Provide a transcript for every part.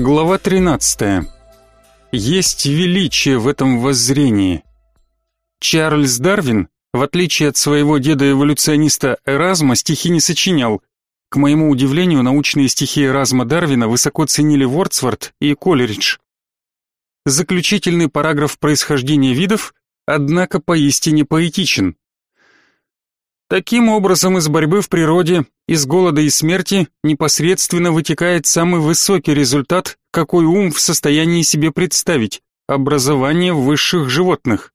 Глава 13. Есть величие в этом воззрении. Чарльз Дарвин, в отличие от своего деда-эволюциониста Эразма, стихи не сочинял. К моему удивлению, научные стихи Эразма Дарвина высоко ценили Вордсворт и Колеридж. Заключительный параграф происхождения видов, однако, поистине поэтичен. Таким образом, из борьбы в природе, из голода и смерти непосредственно вытекает самый высокий результат, какой ум в состоянии себе представить – образование высших животных.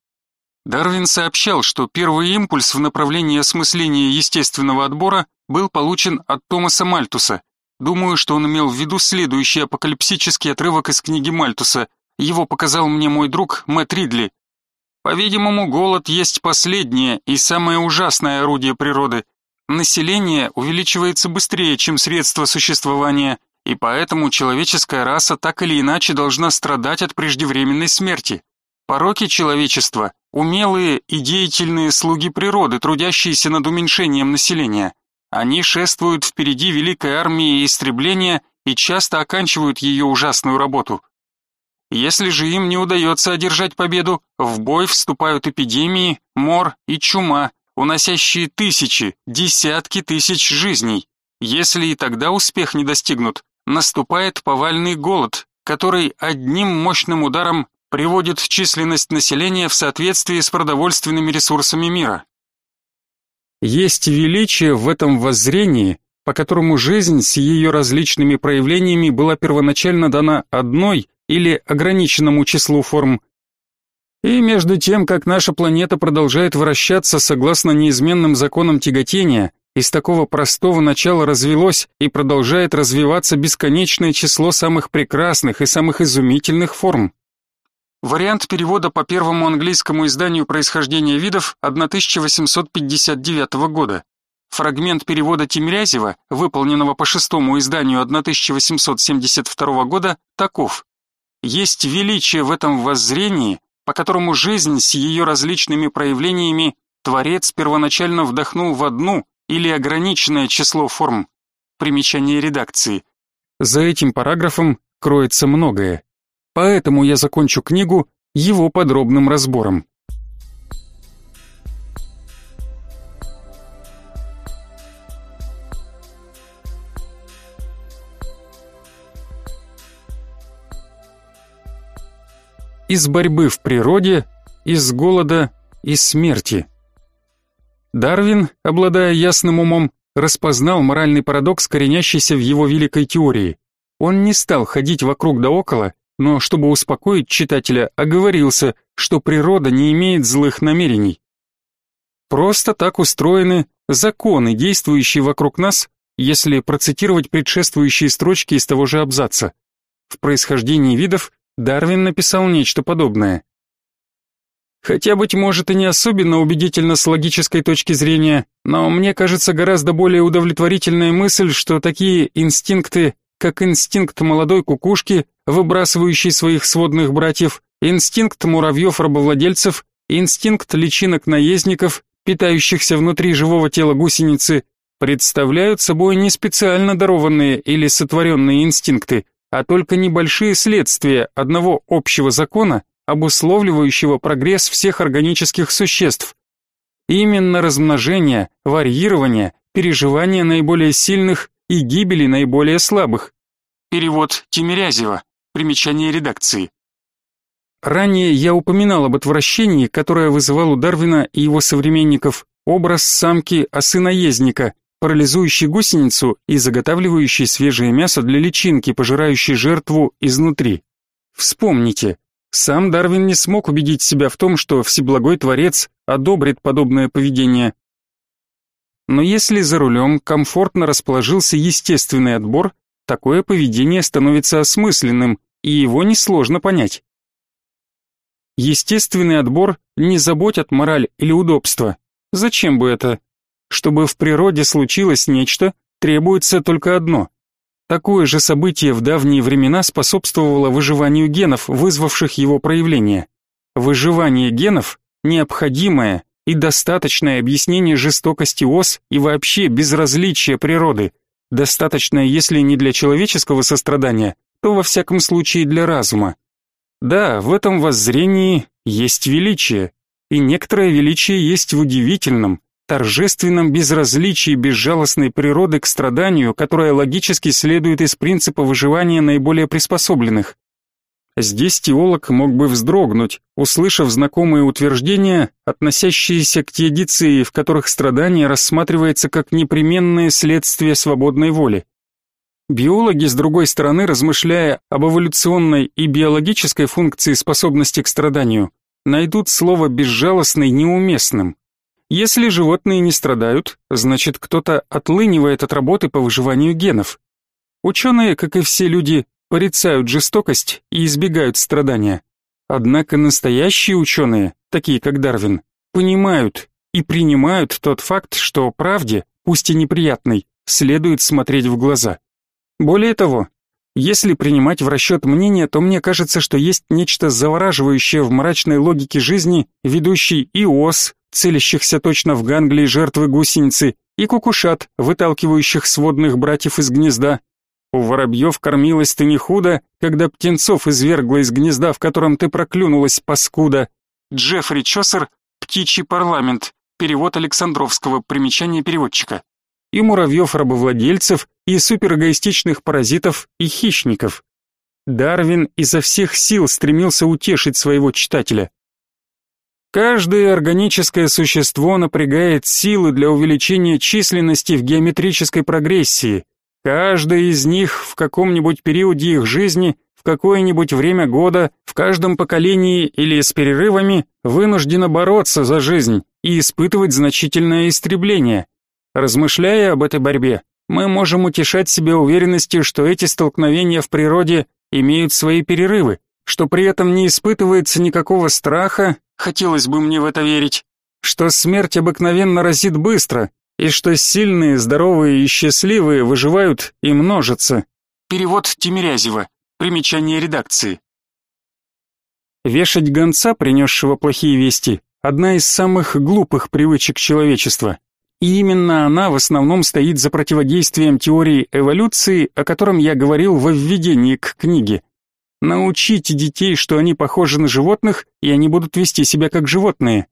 Дарвин сообщал, что первый импульс в направлении осмысления естественного отбора был получен от Томаса Мальтуса. Думаю, что он имел в виду следующий апокалипсический отрывок из книги Мальтуса. Его показал мне мой друг Мэтт Ридли, по-видимому, голод есть последнее и самое ужасное орудие природы. Население увеличивается быстрее, чем средства существования, и поэтому человеческая раса так или иначе должна страдать от преждевременной смерти. Пороки человечества – умелые и деятельные слуги природы, трудящиеся над уменьшением населения. Они шествуют впереди великой армии истребления и часто оканчивают ее ужасную работу – если же им не удается одержать победу, в бой вступают эпидемии, мор и чума, уносящие тысячи, десятки тысяч жизней. Если и тогда успех не достигнут, наступает повальный голод, который одним мощным ударом приводит численность населения в соответствии с продовольственными ресурсами мира. Есть величие в этом воззрении, по которому жизнь с ее различными проявлениями была первоначально дана одной или ограниченному числу форм. И между тем, как наша планета продолжает вращаться согласно неизменным законам тяготения, из такого простого начала развелось и продолжает развиваться бесконечное число самых прекрасных и самых изумительных форм. Вариант перевода по первому английскому изданию «Происхождение видов» 1859 года. Фрагмент перевода Тимирязева, выполненного по шестому изданию 1872 года, таков. Есть величие в этом воззрении, по которому жизнь с ее различными проявлениями Творец первоначально вдохнул в одну или ограниченное число форм. Примечание редакции. За этим параграфом кроется многое. Поэтому я закончу книгу его подробным разбором. Из борьбы в природе, из голода и смерти. Дарвин, обладая ясным умом, распознал моральный парадокс, коренящийся в его великой теории. Он не стал ходить вокруг да около, но чтобы успокоить читателя, оговорился, что природа не имеет злых намерений. Просто так устроены законы, действующие вокруг нас, если процитировать предшествующие строчки из того же абзаца. В происхождении видов Дарвин написал нечто подобное. Хотя, быть может, и не особенно убедительно с логической точки зрения, но мне кажется гораздо более удовлетворительная мысль, что такие инстинкты, как инстинкт молодой кукушки, выбрасывающей своих сводных братьев, инстинкт муравьев-рабовладельцев, инстинкт личинок-наездников, питающихся внутри живого тела гусеницы, представляют собой не специально дарованные или сотворенные инстинкты, а только небольшие следствия одного общего закона, обусловливающего прогресс всех органических существ. Именно размножение, варьирование, переживание наиболее сильных и гибели наиболее слабых. Перевод Тимирязева. Примечание редакции. Ранее я упоминал об отвращении, которое вызывал у Дарвина и его современников образ самки осы-наездника, парализующий гусеницу и заготавливающий свежее мясо для личинки, пожирающей жертву изнутри. Вспомните, сам Дарвин не смог убедить себя в том, что Всеблагой Творец одобрит подобное поведение. Но если за рулем комфортно расположился естественный отбор, такое поведение становится осмысленным, и его несложно понять. Естественный отбор не заботит мораль или удобство. Зачем бы это? Чтобы в природе случилось нечто, требуется только одно. Такое же событие в давние времена способствовало выживанию генов, вызвавших его проявление. Выживание генов – необходимое и достаточное объяснение жестокости ос и вообще безразличия природы, достаточное, если не для человеческого сострадания, то во всяком случае для разума. Да, в этом воззрении есть величие, и некоторое величие есть в удивительном, торжественном безразличии безжалостной природы к страданию, которое логически следует из принципа выживания наиболее приспособленных. Здесь теолог мог бы вздрогнуть, услышав знакомые утверждения, относящиеся к теодиции, в которых страдание рассматривается как непременное следствие свободной воли. Биологи, с другой стороны, размышляя об эволюционной и биологической функции способности к страданию, найдут слово «безжалостный» неуместным. Если животные не страдают, значит кто-то отлынивает от работы по выживанию генов. Ученые, как и все люди, порицают жестокость и избегают страдания. Однако настоящие ученые, такие как Дарвин, понимают и принимают тот факт, что правде, пусть и неприятной, следует смотреть в глаза. Более того, если принимать в расчет мнение, то мне кажется, что есть нечто завораживающее в мрачной логике жизни, ведущей и ос, целящихся точно в ганглии жертвы гусеницы, и кукушат, выталкивающих сводных братьев из гнезда, у воробьев кормилась ты не худо, когда птенцов извергла из гнезда, в котором ты проклюнулась, паскуда. Джеффри Чосер «Птичий парламент», перевод Александровского, примечание переводчика. И муравьев-рабовладельцев, и суперэгоистичных паразитов, и хищников. Дарвин изо всех сил стремился утешить своего читателя. Каждое органическое существо напрягает силы для увеличения численности в геометрической прогрессии, Каждый из них в каком-нибудь периоде их жизни, в какое-нибудь время года, в каждом поколении или с перерывами вынуждено бороться за жизнь и испытывать значительное истребление. Размышляя об этой борьбе, мы можем утешать себя уверенностью, что эти столкновения в природе имеют свои перерывы, что при этом не испытывается никакого страха, хотелось бы мне в это верить, что смерть обыкновенно разит быстро, и что сильные, здоровые и счастливые выживают и множатся. Перевод Тимирязева. Примечание редакции. Вешать гонца, принесшего плохие вести, одна из самых глупых привычек человечества. И именно она в основном стоит за противодействием теории эволюции, о котором я говорил во введении к книге. Научите детей, что они похожи на животных, и они будут вести себя как животные.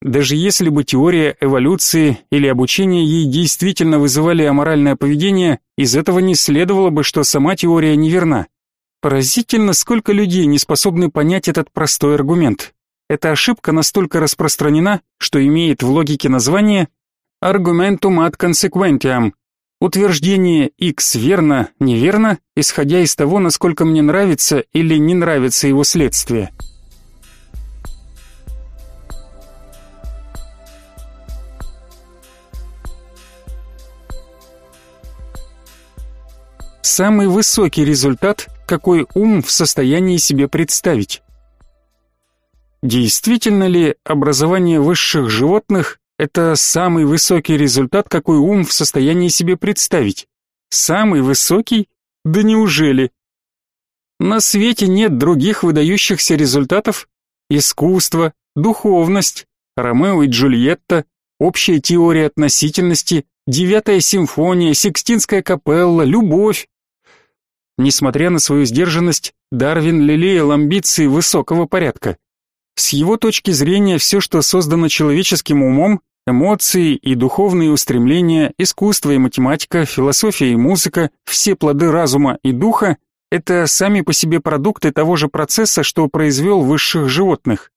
Даже если бы теория эволюции или обучение ей действительно вызывали аморальное поведение, из этого не следовало бы, что сама теория неверна. Поразительно, сколько людей не способны понять этот простой аргумент. Эта ошибка настолько распространена, что имеет в логике название argumentum ad consequentiam. Утверждение x верно, неверно, исходя из того, насколько мне нравится или не нравится его следствие. самый высокий результат, какой ум в состоянии себе представить. Действительно ли образование высших животных – это самый высокий результат, какой ум в состоянии себе представить? Самый высокий? Да неужели? На свете нет других выдающихся результатов? Искусство, духовность, Ромео и Джульетта, общая теория относительности, девятая симфония, Сикстинская капелла, любовь. Несмотря на свою сдержанность, Дарвин лелеял амбиции высокого порядка. С его точки зрения все, что создано человеческим умом, эмоции и духовные устремления, искусство и математика, философия и музыка, все плоды разума и духа – это сами по себе продукты того же процесса, что произвел высших животных.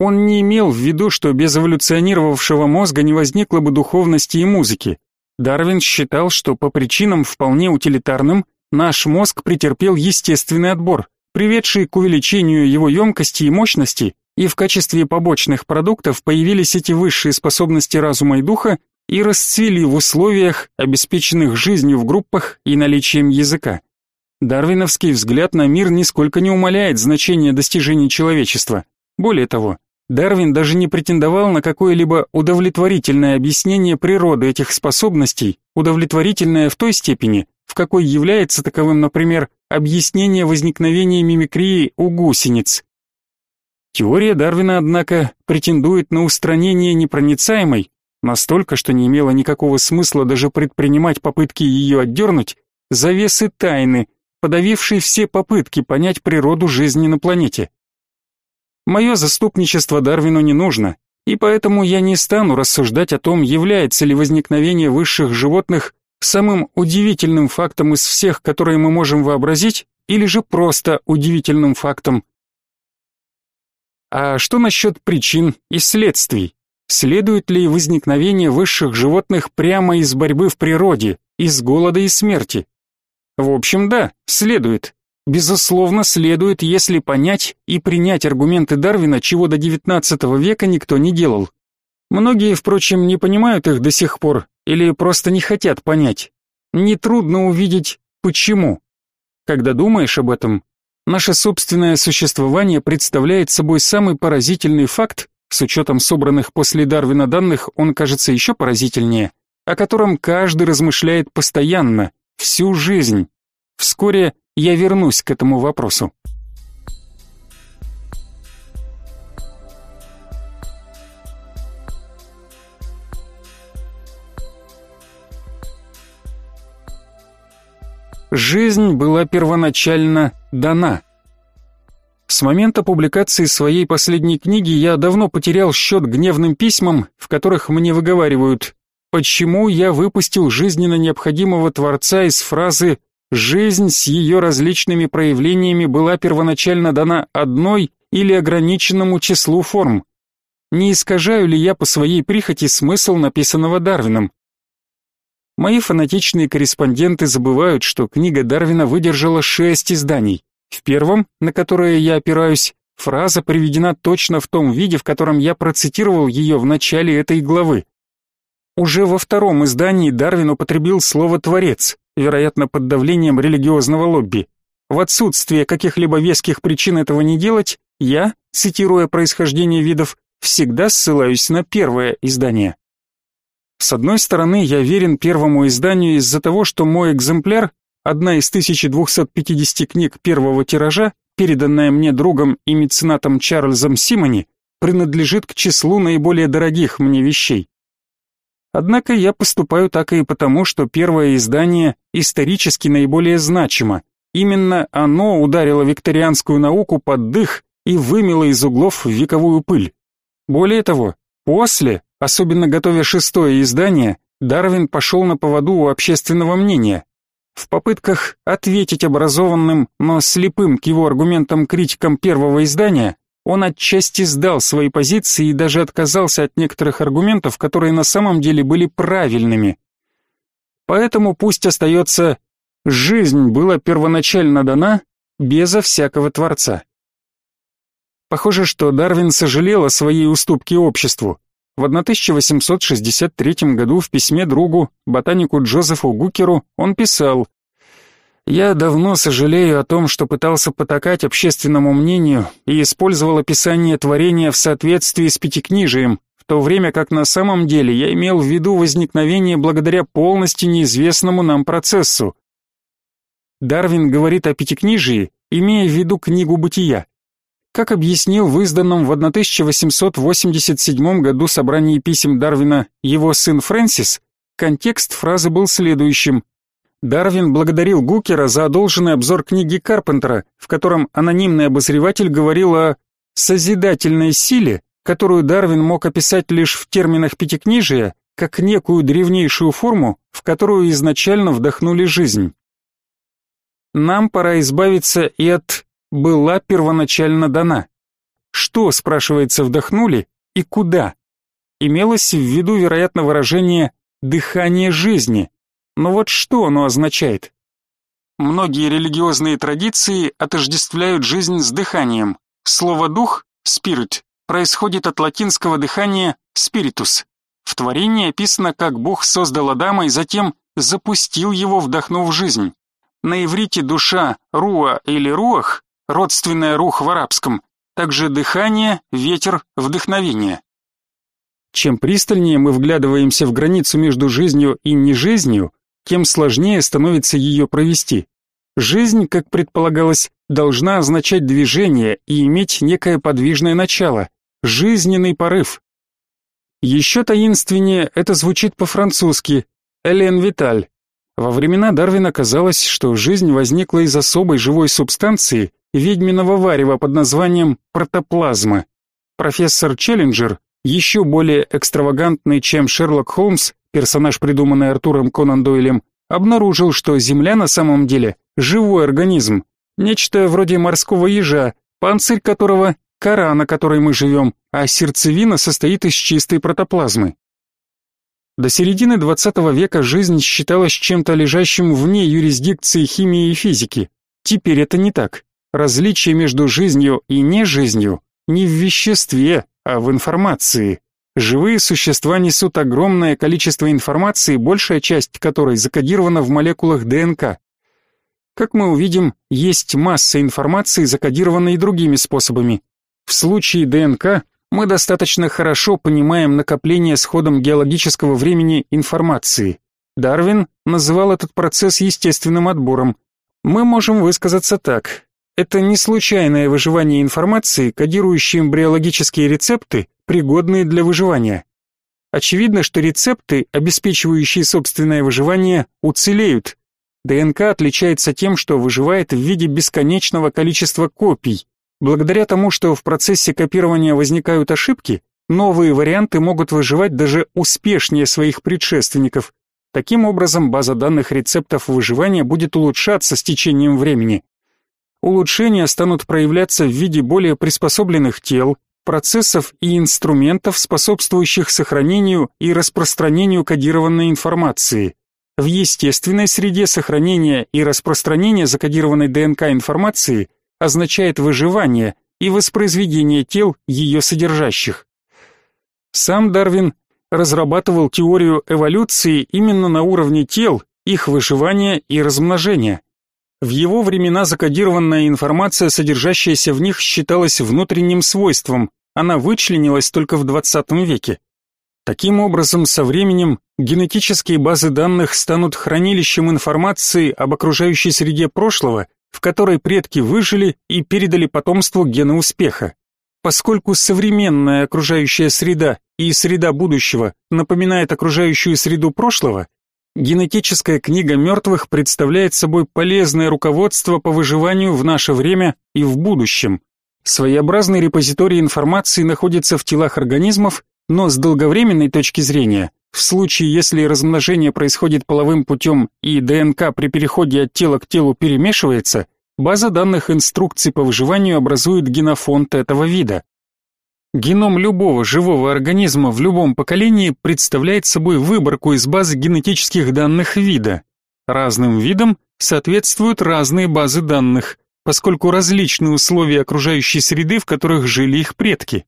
Он не имел в виду, что без эволюционировавшего мозга не возникло бы духовности и музыки. Дарвин считал, что по причинам вполне утилитарным Наш мозг претерпел естественный отбор, приведший к увеличению его емкости и мощности, и в качестве побочных продуктов появились эти высшие способности разума и духа и расцвели в условиях, обеспеченных жизнью в группах и наличием языка. Дарвиновский взгляд на мир нисколько не умаляет значение достижений человечества. Более того, Дарвин даже не претендовал на какое-либо удовлетворительное объяснение природы этих способностей, удовлетворительное в той степени, в какой является таковым, например, объяснение возникновения мимикрии у гусениц. Теория Дарвина, однако, претендует на устранение непроницаемой, настолько, что не имело никакого смысла даже предпринимать попытки ее отдернуть, завесы тайны, подавивший все попытки понять природу жизни на планете. Мое заступничество Дарвину не нужно, и поэтому я не стану рассуждать о том, является ли возникновение высших животных самым удивительным фактом из всех, которые мы можем вообразить, или же просто удивительным фактом. А что насчет причин и следствий? Следует ли возникновение высших животных прямо из борьбы в природе, из голода и смерти? В общем, да, следует. Безусловно, следует, если понять и принять аргументы Дарвина, чего до XIX века никто не делал. Многие, впрочем, не понимают их до сих пор или просто не хотят понять. Нетрудно увидеть, почему. Когда думаешь об этом, наше собственное существование представляет собой самый поразительный факт, с учетом собранных после Дарвина данных он кажется еще поразительнее, о котором каждый размышляет постоянно, всю жизнь. Вскоре я вернусь к этому вопросу. Жизнь была первоначально дана. С момента публикации своей последней книги я давно потерял счет гневным письмам, в которых мне выговаривают, почему я выпустил жизненно необходимого Творца из фразы Жизнь с ее различными проявлениями была первоначально дана одной или ограниченному числу форм. Не искажаю ли я по своей прихоти смысл написанного Дарвином? Мои фанатичные корреспонденты забывают, что книга Дарвина выдержала шесть изданий. В первом, на которое я опираюсь, фраза приведена точно в том виде, в котором я процитировал ее в начале этой главы. Уже во втором издании Дарвин употребил слово «творец», вероятно, под давлением религиозного лобби. В отсутствие каких-либо веских причин этого не делать, я, цитируя происхождение видов, всегда ссылаюсь на первое издание. С одной стороны, я верен первому изданию из-за того, что мой экземпляр, одна из 1250 книг первого тиража, переданная мне другом и меценатом Чарльзом Симони, принадлежит к числу наиболее дорогих мне вещей. Однако я поступаю так и потому, что первое издание исторически наиболее значимо. Именно оно ударило викторианскую науку под дых и вымело из углов вековую пыль. Более того, после, особенно готовя шестое издание, Дарвин пошел на поводу у общественного мнения. В попытках ответить образованным, но слепым к его аргументам критикам первого издания, он отчасти сдал свои позиции и даже отказался от некоторых аргументов, которые на самом деле были правильными. Поэтому пусть остается «жизнь была первоначально дана безо всякого Творца». Похоже, что Дарвин сожалел о своей уступке обществу. В 1863 году в письме другу, ботанику Джозефу Гукеру, он писал я давно сожалею о том, что пытался потакать общественному мнению и использовал описание творения в соответствии с пятикнижием, в то время как на самом деле я имел в виду возникновение благодаря полностью неизвестному нам процессу. Дарвин говорит о пятикнижии, имея в виду книгу «Бытия». Как объяснил в изданном в 1887 году собрании писем Дарвина его сын Фрэнсис, контекст фразы был следующим Дарвин благодарил Гукера за одолженный обзор книги Карпентера, в котором анонимный обозреватель говорил о созидательной силе, которую Дарвин мог описать лишь в терминах пятикнижия, как некую древнейшую форму, в которую изначально вдохнули жизнь. Нам пора избавиться и от «была первоначально дана». Что, спрашивается, вдохнули и куда? Имелось в виду, вероятно, выражение «дыхание жизни», но вот что оно означает? Многие религиозные традиции отождествляют жизнь с дыханием. Слово «дух» — «spirit» происходит от латинского дыхания «spiritus». В творении описано, как Бог создал Адама и затем запустил его, вдохнув жизнь. На иврите душа, руа или руах, родственная рух в арабском, также дыхание, ветер, вдохновение. Чем пристальнее мы вглядываемся в границу между жизнью и нежизнью, тем сложнее становится ее провести. Жизнь, как предполагалось, должна означать движение и иметь некое подвижное начало, жизненный порыв. Еще таинственнее это звучит по-французски «Элен Виталь». Во времена Дарвина казалось, что жизнь возникла из особой живой субстанции, ведьминого варева под названием протоплазма. Профессор Челленджер, еще более экстравагантный, чем Шерлок Холмс, персонаж, придуманный Артуром Конан Дойлем, обнаружил, что Земля на самом деле живой организм, нечто вроде морского ежа, панцирь которого – кора, на которой мы живем, а сердцевина состоит из чистой протоплазмы. До середины 20 века жизнь считалась чем-то лежащим вне юрисдикции химии и физики. Теперь это не так. Различие между жизнью и нежизнью не в веществе, а в информации. Живые существа несут огромное количество информации, большая часть которой закодирована в молекулах ДНК. Как мы увидим, есть масса информации, закодированной другими способами. В случае ДНК мы достаточно хорошо понимаем накопление с ходом геологического времени информации. Дарвин называл этот процесс естественным отбором. Мы можем высказаться так. Это не случайное выживание информации, кодирующей эмбриологические рецепты, пригодные для выживания. Очевидно, что рецепты, обеспечивающие собственное выживание, уцелеют. ДНК отличается тем, что выживает в виде бесконечного количества копий. Благодаря тому, что в процессе копирования возникают ошибки, новые варианты могут выживать даже успешнее своих предшественников. Таким образом, база данных рецептов выживания будет улучшаться с течением времени. Улучшения станут проявляться в виде более приспособленных тел, процессов и инструментов, способствующих сохранению и распространению кодированной информации. В естественной среде сохранения и распространения закодированной ДНК информации означает выживание и воспроизведение тел ее содержащих. Сам Дарвин разрабатывал теорию эволюции именно на уровне тел, их выживания и размножения. В его времена закодированная информация, содержащаяся в них, считалась внутренним свойством, она вычленилась только в 20 веке. Таким образом, со временем генетические базы данных станут хранилищем информации об окружающей среде прошлого, в которой предки выжили и передали потомству гены успеха. Поскольку современная окружающая среда и среда будущего напоминает окружающую среду прошлого, Генетическая книга мертвых представляет собой полезное руководство по выживанию в наше время и в будущем. Своеобразный репозиторий информации находится в телах организмов, но с долговременной точки зрения, в случае, если размножение происходит половым путем и ДНК при переходе от тела к телу перемешивается, база данных инструкций по выживанию образует генофонд этого вида. Геном любого живого организма в любом поколении представляет собой выборку из базы генетических данных вида. Разным видам соответствуют разные базы данных, поскольку различны условия окружающей среды, в которых жили их предки.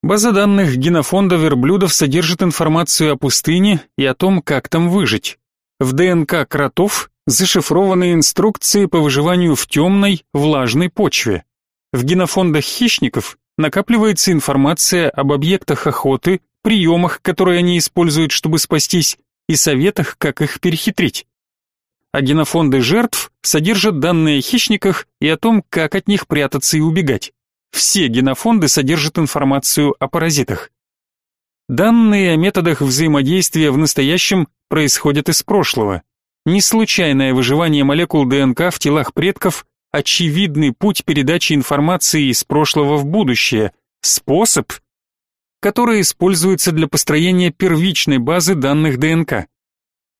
База данных генофонда верблюдов содержит информацию о пустыне и о том, как там выжить. В ДНК кротов зашифрованы инструкции по выживанию в темной, влажной почве. В генофондах хищников накапливается информация об объектах охоты, приемах, которые они используют, чтобы спастись, и советах, как их перехитрить. А генофонды жертв содержат данные о хищниках и о том, как от них прятаться и убегать. Все генофонды содержат информацию о паразитах. Данные о методах взаимодействия в настоящем происходят из прошлого. Не случайное выживание молекул ДНК в телах предков очевидный путь передачи информации из прошлого в будущее, способ, который используется для построения первичной базы данных ДНК.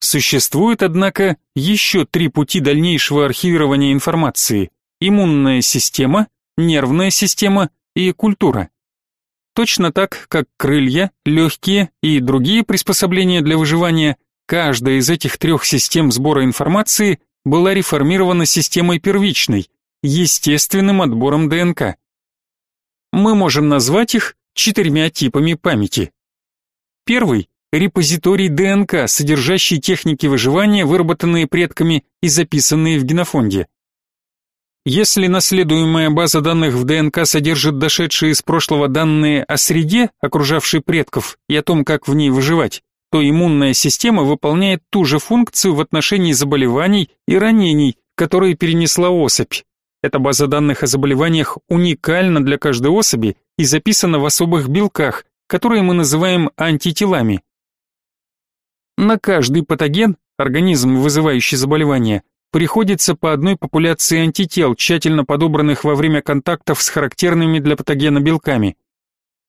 Существует, однако, еще три пути дальнейшего архивирования информации: иммунная система, нервная система и культура. Точно так, как крылья, легкие и другие приспособления для выживания, каждая из этих трех систем сбора информации была реформирована системой первичной, естественным отбором ДНК. Мы можем назвать их четырьмя типами памяти. Первый – репозиторий ДНК, содержащий техники выживания, выработанные предками и записанные в генофонде. Если наследуемая база данных в ДНК содержит дошедшие из прошлого данные о среде, окружавшей предков, и о том, как в ней выживать, то иммунная система выполняет ту же функцию в отношении заболеваний и ранений, которые перенесла особь. Эта база данных о заболеваниях уникальна для каждой особи и записана в особых белках, которые мы называем антителами. На каждый патоген организм, вызывающий заболевание, приходится по одной популяции антител, тщательно подобранных во время контактов с характерными для патогена белками.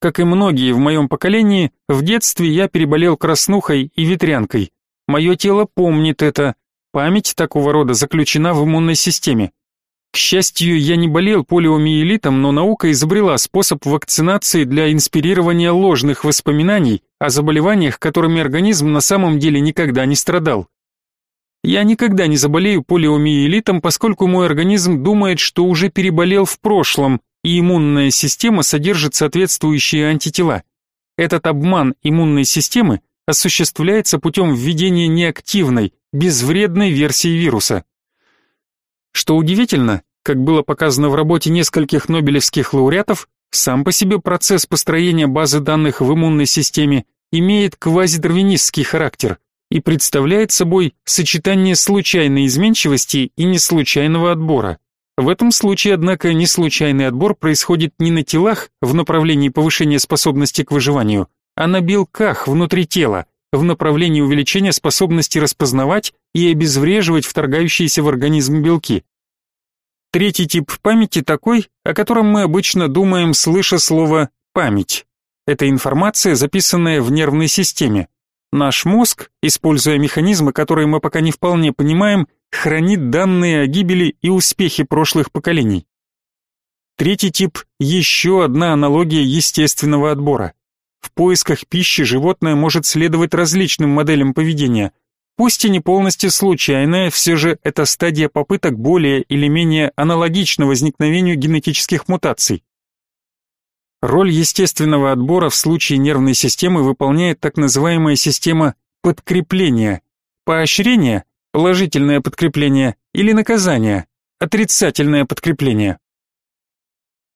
Как и многие в моем поколении, в детстве я переболел краснухой и ветрянкой. Мое тело помнит это. Память такого рода заключена в иммунной системе. К счастью, я не болел полиомиелитом, но наука изобрела способ вакцинации для инспирирования ложных воспоминаний о заболеваниях, которыми организм на самом деле никогда не страдал. Я никогда не заболею полиомиелитом, поскольку мой организм думает, что уже переболел в прошлом, и иммунная система содержит соответствующие антитела. Этот обман иммунной системы осуществляется путем введения неактивной, безвредной версии вируса. Что удивительно, как было показано в работе нескольких нобелевских лауреатов, сам по себе процесс построения базы данных в иммунной системе имеет квазидарвинистский характер и представляет собой сочетание случайной изменчивости и неслучайного отбора. В этом случае, однако, неслучайный отбор происходит не на телах в направлении повышения способности к выживанию, а на белках внутри тела, в направлении увеличения способности распознавать и обезвреживать вторгающиеся в организм белки. Третий тип памяти такой, о котором мы обычно думаем, слыша слово «память». Это информация, записанная в нервной системе. Наш мозг, используя механизмы, которые мы пока не вполне понимаем, хранит данные о гибели и успехе прошлых поколений. Третий тип – еще одна аналогия естественного отбора. В поисках пищи животное может следовать различным моделям поведения. Пусть и не полностью случайная, все же это стадия попыток более или менее аналогично возникновению генетических мутаций. Роль естественного отбора в случае нервной системы выполняет так называемая система подкрепления. Поощрение – положительное подкрепление, или наказание – отрицательное подкрепление.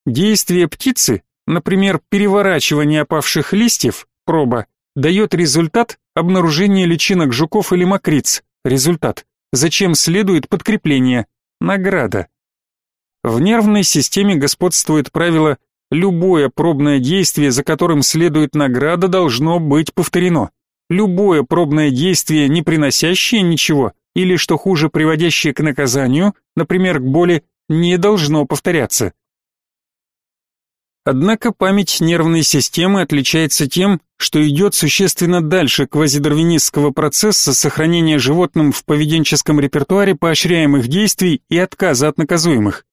Действие птицы Например, переворачивание опавших листьев, проба, дает результат обнаружения личинок жуков или мокриц, результат, зачем следует подкрепление, награда. В нервной системе господствует правило «любое пробное действие, за которым следует награда, должно быть повторено». Любое пробное действие, не приносящее ничего, или, что хуже, приводящее к наказанию, например, к боли, не должно повторяться. Однако память нервной системы отличается тем, что идет существенно дальше квазидарвинистского процесса сохранения животным в поведенческом репертуаре поощряемых действий и отказа от наказуемых.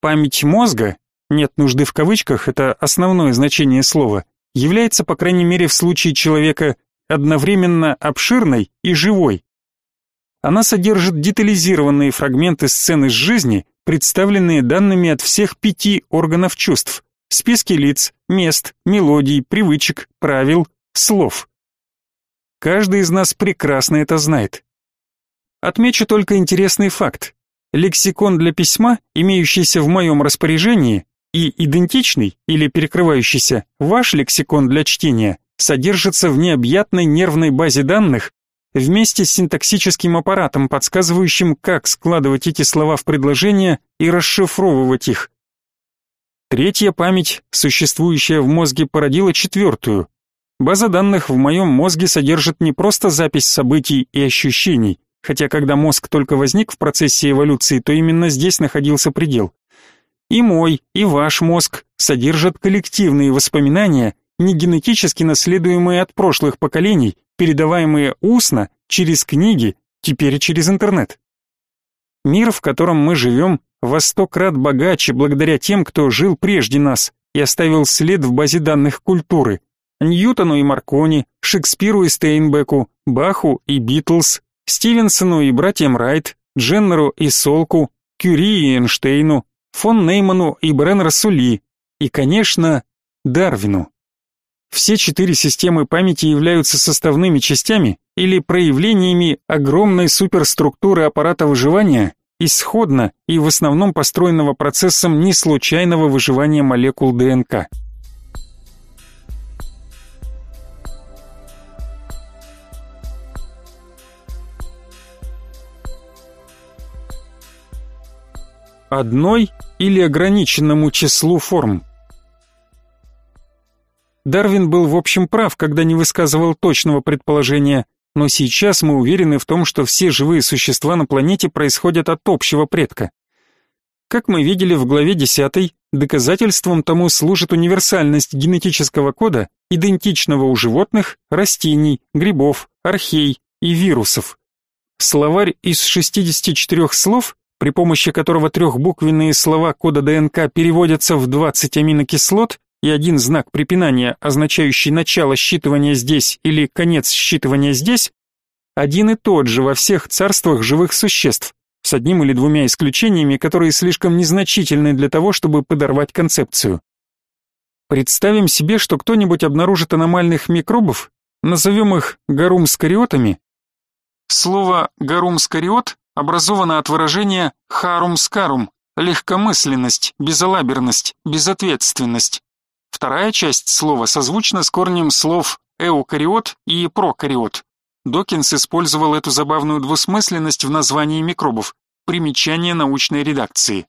Память мозга, нет нужды в кавычках, это основное значение слова, является, по крайней мере в случае человека, одновременно обширной и живой. Она содержит детализированные фрагменты сцены из жизни, представленные данными от всех пяти органов чувств, списки лиц, мест, мелодий, привычек, правил, слов. Каждый из нас прекрасно это знает. Отмечу только интересный факт. Лексикон для письма, имеющийся в моем распоряжении, и идентичный или перекрывающийся ваш лексикон для чтения, содержится в необъятной нервной базе данных, вместе с синтаксическим аппаратом, подсказывающим, как складывать эти слова в предложения и расшифровывать их. Третья память, существующая в мозге, породила четвертую. База данных в моем мозге содержит не просто запись событий и ощущений, хотя когда мозг только возник в процессе эволюции, то именно здесь находился предел. И мой, и ваш мозг содержат коллективные воспоминания, не генетически наследуемые от прошлых поколений, передаваемые устно, через книги, теперь и через интернет. Мир, в котором мы живем, во сто крат богаче благодаря тем, кто жил прежде нас и оставил след в базе данных культуры. Ньютону и Маркони, Шекспиру и Стейнбеку, Баху и Битлз, Стивенсону и братьям Райт, Дженнеру и Солку, Кюри и Эйнштейну, фон Нейману и Брен Рассули, и, конечно, Дарвину. Все четыре системы памяти являются составными частями или проявлениями огромной суперструктуры аппарата выживания, исходно и в основном построенного процессом неслучайного выживания молекул ДНК. Одной или ограниченному числу форм – Дарвин был в общем прав, когда не высказывал точного предположения. но сейчас мы уверены в том, что все живые существа на планете происходят от общего предка. Как мы видели в главе 10, доказательством тому служит универсальность генетического кода, идентичного у животных, растений, грибов, архей и вирусов. Словарь из 64 слов, при помощи которого трехбуквенные слова кода ДНК переводятся в 20 аминокислот и один знак препинания, означающий начало считывания здесь или конец считывания здесь, один и тот же во всех царствах живых существ, с одним или двумя исключениями, которые слишком незначительны для того, чтобы подорвать концепцию. Представим себе, что кто-нибудь обнаружит аномальных микробов, назовем их гарумскариотами. Слово гарумскариот образовано от выражения харумскарум – легкомысленность, безалаберность, безответственность. Вторая часть слова созвучна с корнем слов эукариот и прокариот. Докинс использовал эту забавную двусмысленность в названии микробов, примечание научной редакции.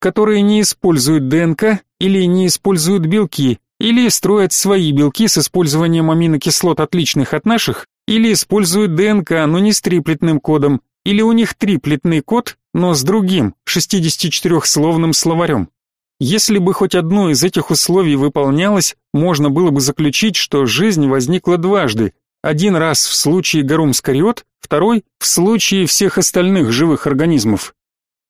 Которые не используют ДНК или не используют белки, или строят свои белки с использованием аминокислот отличных от наших, или используют ДНК, но не с триплетным кодом, или у них триплетный код, но с другим, 64-словным словарем. Если бы хоть одно из этих условий выполнялось, можно было бы заключить, что жизнь возникла дважды, один раз в случае гарум-скариот, второй в случае всех остальных живых организмов.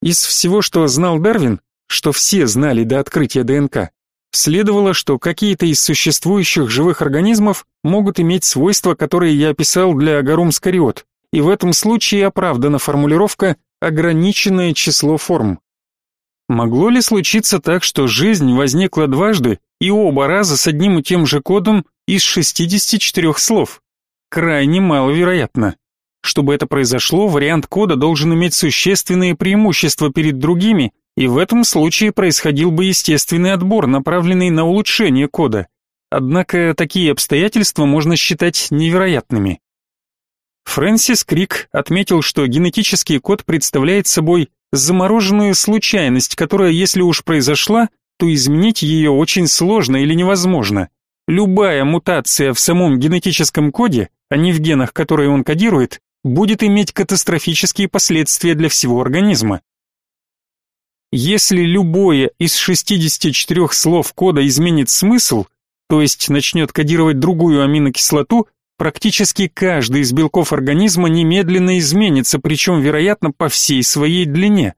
Из всего, что знал Дарвин, что все знали до открытия ДНК, следовало, что какие-то из существующих живых организмов могут иметь свойства, которые я описал для гарум-скариот, и в этом случае оправдана формулировка «ограниченное число форм». Могло ли случиться так, что жизнь возникла дважды и оба раза с одним и тем же кодом из 64 слов? крайне маловероятно. Чтобы это произошло, вариант кода должен иметь существенные преимущества перед другими, и в этом случае происходил бы естественный отбор, направленный на улучшение кода. Однако такие обстоятельства можно считать невероятными. Фрэнсис Крик отметил, что генетический код представляет собой замороженную случайность, которая, если уж произошла, то изменить ее очень сложно или невозможно. Любая мутация в самом генетическом коде а не в генах, которые он кодирует, будет иметь катастрофические последствия для всего организма. Если любое из 64 слов кода изменит смысл, то есть начнет кодировать другую аминокислоту, практически каждый из белков организма немедленно изменится, причем, вероятно, по всей своей длине.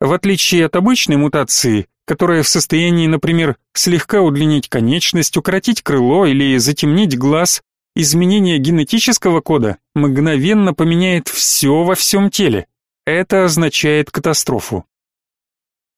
В отличие от обычной мутации, которая в состоянии, например, слегка удлинить конечность, укоротить крыло или затемнить глаз, изменение генетического кода мгновенно поменяет все во всем теле. Это означает катастрофу.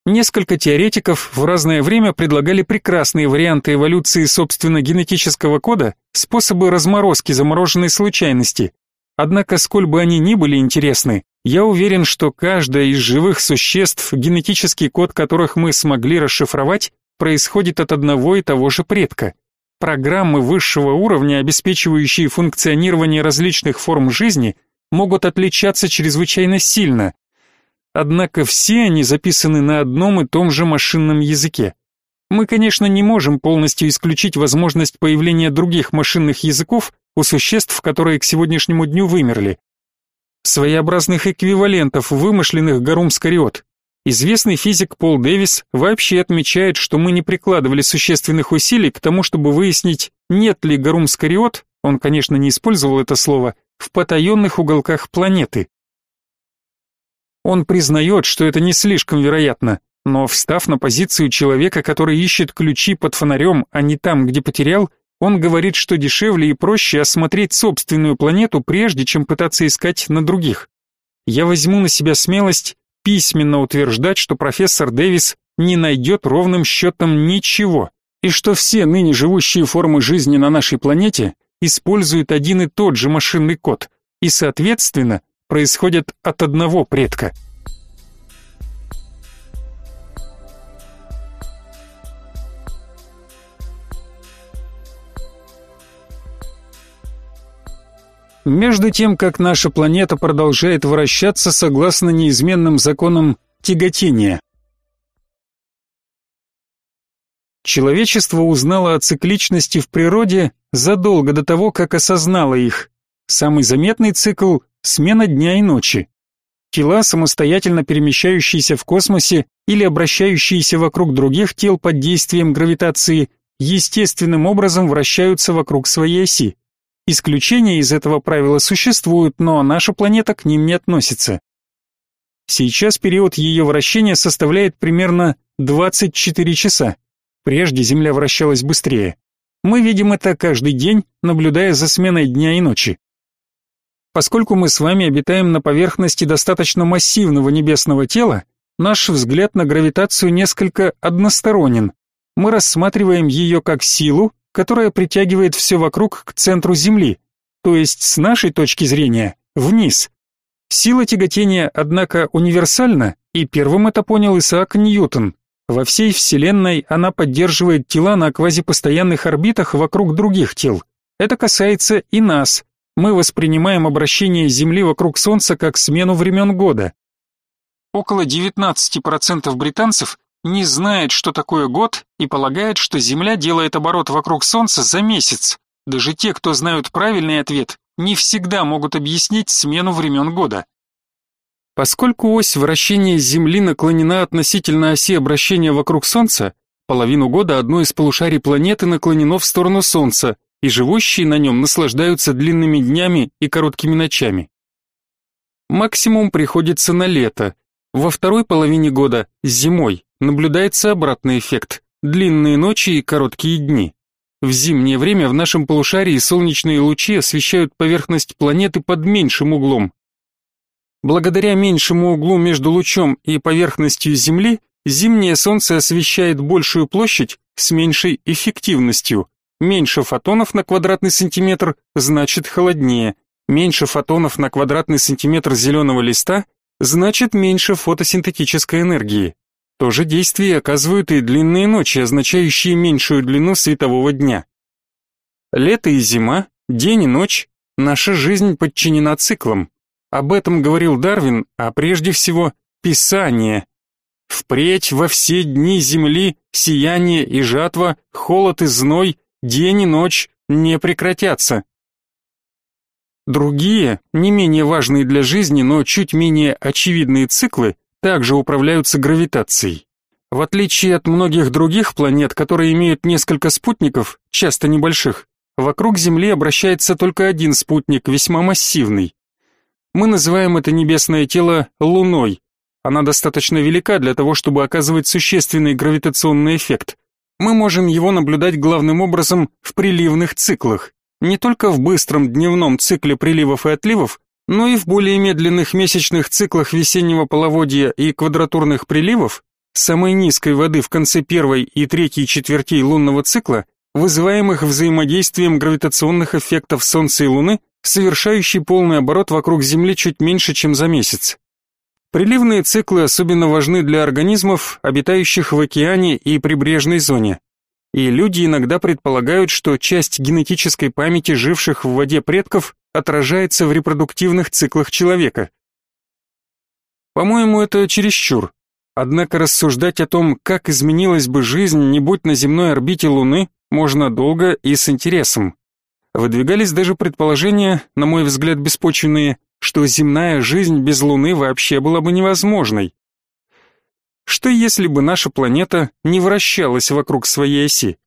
Несколько теоретиков в разное время предлагали прекрасные варианты эволюции собственно генетического кода, способы разморозки замороженной случайности. Однако, сколь бы они ни были интересны, я уверен, что каждое из живых существ, генетический код которых мы смогли расшифровать, происходит от одного и того же предка. Программы высшего уровня, обеспечивающие функционирование различных форм жизни, могут отличаться чрезвычайно сильно. Однако все они записаны на одном и том же машинном языке. Мы, конечно, не можем полностью исключить возможность появления других машинных языков у существ, которые к сегодняшнему дню вымерли. Своеобразных эквивалентов вымышленных гарум-скариот Известный физик Пол Дэвис вообще отмечает, что мы не прикладывали существенных усилий к тому, чтобы выяснить, нет ли гарумскариот, он, конечно, не использовал это слово, в потаенных уголках планеты. Он признает, что это не слишком вероятно, но встав на позицию человека, который ищет ключи под фонарем, а не там, где потерял, он говорит, что дешевле и проще осмотреть собственную планету, прежде чем пытаться искать на других. Я возьму на себя смелость письменно утверждать, что профессор Дэвис не найдет ровным счетом ничего, и что все ныне живущие формы жизни на нашей планете используют один и тот же машинный код и, соответственно, происходят от одного предка – Между тем, как наша планета продолжает вращаться согласно неизменным законам тяготения. Человечество узнало о цикличности в природе задолго до того, как осознало их. Самый заметный цикл – смена дня и ночи. Тела, самостоятельно перемещающиеся в космосе или обращающиеся вокруг других тел под действием гравитации, естественным образом вращаются вокруг своей оси. Исключения из этого правила существуют, но наша планета к ним не относится. Сейчас период ее вращения составляет примерно 24 часа. Прежде Земля вращалась быстрее. Мы видим это каждый день, наблюдая за сменой дня и ночи. Поскольку мы с вами обитаем на поверхности достаточно массивного небесного тела, наш взгляд на гравитацию несколько односторонен. Мы рассматриваем ее как силу, которая притягивает все вокруг к центру Земли, то есть с нашей точки зрения, вниз. Сила тяготения, однако, универсальна, и первым это понял Исаак Ньютон. Во всей Вселенной она поддерживает тела на квазипостоянных орбитах вокруг других тел. Это касается и нас. Мы воспринимаем обращение Земли вокруг Солнца как смену времен года. Около 19% британцев не знает, что такое год, и полагает, что Земля делает оборот вокруг Солнца за месяц. Даже те, кто знают правильный ответ, не всегда могут объяснить смену времен года. Поскольку ось вращения Земли наклонена относительно оси обращения вокруг Солнца, половину года одно из полушарий планеты наклонено в сторону Солнца, и живущие на нем наслаждаются длинными днями и короткими ночами. Максимум приходится на лето. Во второй половине года, зимой, наблюдается обратный эффект – длинные ночи и короткие дни. В зимнее время в нашем полушарии солнечные лучи освещают поверхность планеты под меньшим углом. Благодаря меньшему углу между лучом и поверхностью Земли, зимнее солнце освещает большую площадь с меньшей эффективностью. Меньше фотонов на квадратный сантиметр значит холоднее. Меньше фотонов на квадратный сантиметр зеленого листа значит меньше фотосинтетической энергии. То же действие оказывают и длинные ночи, означающие меньшую длину светового дня. Лето и зима, день и ночь, наша жизнь подчинена циклам. Об этом говорил Дарвин, а прежде всего Писание. Впредь во все дни земли сияние и жатва, холод и зной, день и ночь не прекратятся. Другие, не менее важные для жизни, но чуть менее очевидные циклы также управляются гравитацией. В отличие от многих других планет, которые имеют несколько спутников, часто небольших, вокруг Земли обращается только один спутник, весьма массивный. Мы называем это небесное тело Луной. Она достаточно велика для того, чтобы оказывать существенный гравитационный эффект. Мы можем его наблюдать главным образом в приливных циклах. Не только в быстром дневном цикле приливов и отливов, но и в более медленных месячных циклах весеннего половодья и квадратурных приливов, самой низкой воды в конце первой и третьей четвертей лунного цикла, вызываемых взаимодействием гравитационных эффектов Солнца и Луны, совершающий полный оборот вокруг Земли чуть меньше, чем за месяц. Приливные циклы особенно важны для организмов, обитающих в океане и прибрежной зоне. И люди иногда предполагают, что часть генетической памяти живших в воде предков отражается в репродуктивных циклах человека. По-моему, это чересчур. Однако рассуждать о том, как изменилась бы жизнь, не будь на земной орбите Луны, можно долго и с интересом. Выдвигались даже предположения, на мой взгляд беспочвенные, что земная жизнь без Луны вообще была бы невозможной. Что если бы наша планета не вращалась вокруг своей оси?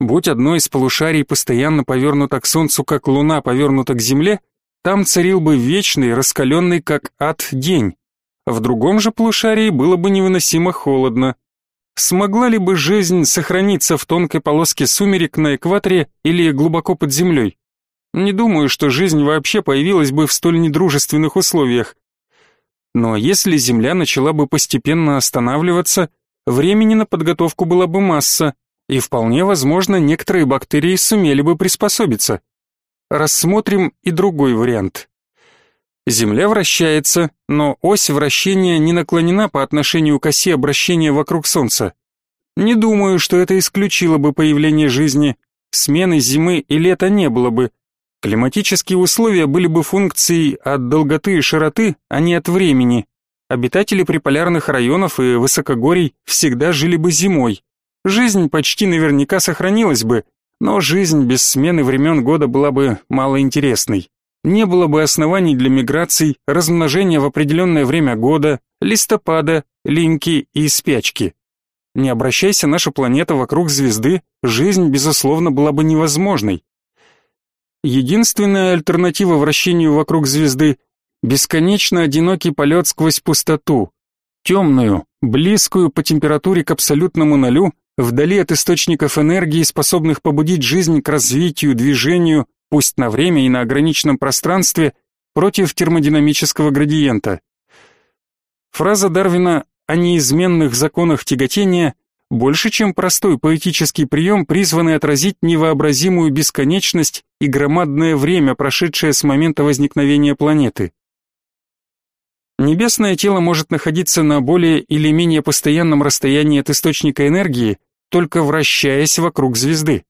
Будь одно из полушарий постоянно повернуто к Солнцу, как Луна повернута к Земле, там царил бы вечный, раскаленный как ад день. В другом же полушарии было бы невыносимо холодно. Смогла ли бы жизнь сохраниться в тонкой полоске сумерек на экваторе или глубоко под землей? Не думаю, что жизнь вообще появилась бы в столь недружественных условиях. Но если Земля начала бы постепенно останавливаться, времени на подготовку была бы масса, и вполне возможно, некоторые бактерии сумели бы приспособиться. Рассмотрим и другой вариант. Земля вращается, но ось вращения не наклонена по отношению к оси обращения вокруг Солнца. Не думаю, что это исключило бы появление жизни. Смены зимы и лета не было бы. Климатические условия были бы функцией от долготы и широты, а не от времени. Обитатели приполярных районов и высокогорий всегда жили бы зимой. жизнь почти наверняка сохранилась бы, но жизнь без смены времен года была бы малоинтересной. Не было бы оснований для миграций, размножения в определенное время года, листопада, линьки и спячки. Не обращайся наша планета вокруг звезды, жизнь, безусловно, была бы невозможной. Единственная альтернатива вращению вокруг звезды — бесконечно одинокий полет сквозь пустоту, темную, близкую по температуре к абсолютному нулю, вдали от источников энергии, способных побудить жизнь к развитию, движению, пусть на время и на ограниченном пространстве, против термодинамического градиента. Фраза Дарвина о неизменных законах тяготения больше, чем простой поэтический прием, призванный отразить невообразимую бесконечность и громадное время, прошедшее с момента возникновения планеты. Небесное тело может находиться на более или менее постоянном расстоянии от источника энергии, только вращаясь вокруг звезды.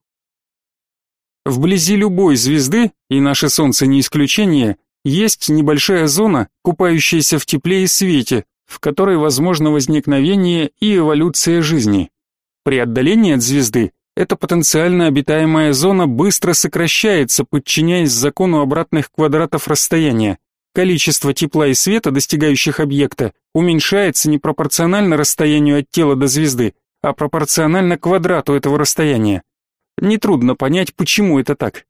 Вблизи любой звезды, и наше Солнце не исключение, есть небольшая зона, купающаяся в тепле и свете, в которой возможно возникновение и эволюция жизни. При отдалении от звезды эта потенциально обитаемая зона быстро сокращается, подчиняясь закону обратных квадратов расстояния. Количество тепла и света, достигающих объекта, уменьшается не пропорционально расстоянию от тела до звезды, а пропорционально квадрату этого расстояния. Нетрудно понять, почему это так.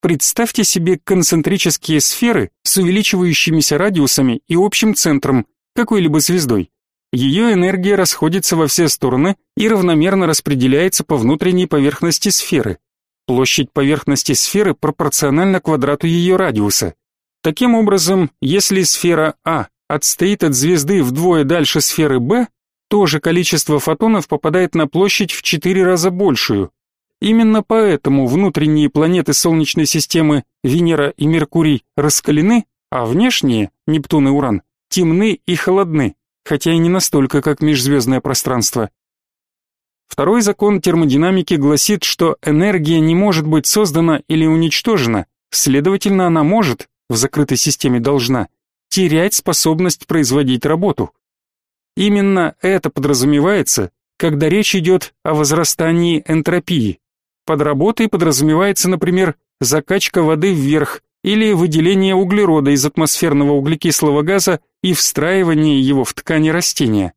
Представьте себе концентрические сферы с увеличивающимися радиусами и общим центром, какой-либо звездой. Ее энергия расходится во все стороны и равномерно распределяется по внутренней поверхности сферы. Площадь поверхности сферы пропорциональна квадрату ее радиуса. Таким образом, если сфера А отстоит от звезды вдвое дальше сферы Б, то же количество фотонов попадает на площадь в 4 раза большую. Именно поэтому внутренние планеты Солнечной системы Венера и Меркурий раскалены, а внешние, Нептун и Уран, темны и холодны, хотя и не настолько, как межзвездное пространство. Второй закон термодинамики гласит, что энергия не может быть создана или уничтожена, следовательно, она может, в закрытой системе должна, терять способность производить работу. Именно это подразумевается, когда речь идет о возрастании энтропии. Под работой подразумевается, например, закачка воды вверх или выделение углерода из атмосферного углекислого газа и встраивание его в ткани растения.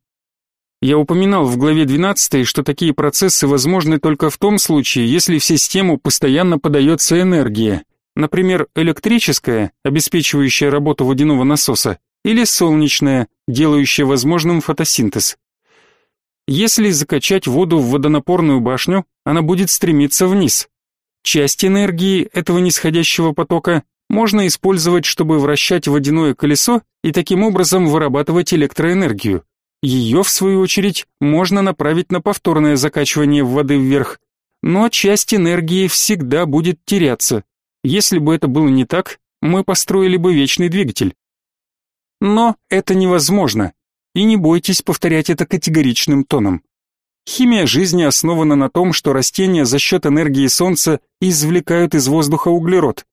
Я упоминал в главе 12, что такие процессы возможны только в том случае, если в систему постоянно подается энергия, например, электрическая, обеспечивающая работу водяного насоса, или солнечная, делающая возможным фотосинтез. Если закачать воду в водонапорную башню, она будет стремиться вниз. Часть энергии этого нисходящего потока можно использовать, чтобы вращать водяное колесо и таким образом вырабатывать электроэнергию. Ее, в свою очередь, можно направить на повторное закачивание воды вверх. Но часть энергии всегда будет теряться. Если бы это было не так, мы построили бы вечный двигатель. Но это невозможно, и не бойтесь повторять это категоричным тоном. Химия жизни основана на том, что растения за счет энергии солнца извлекают из воздуха углерод,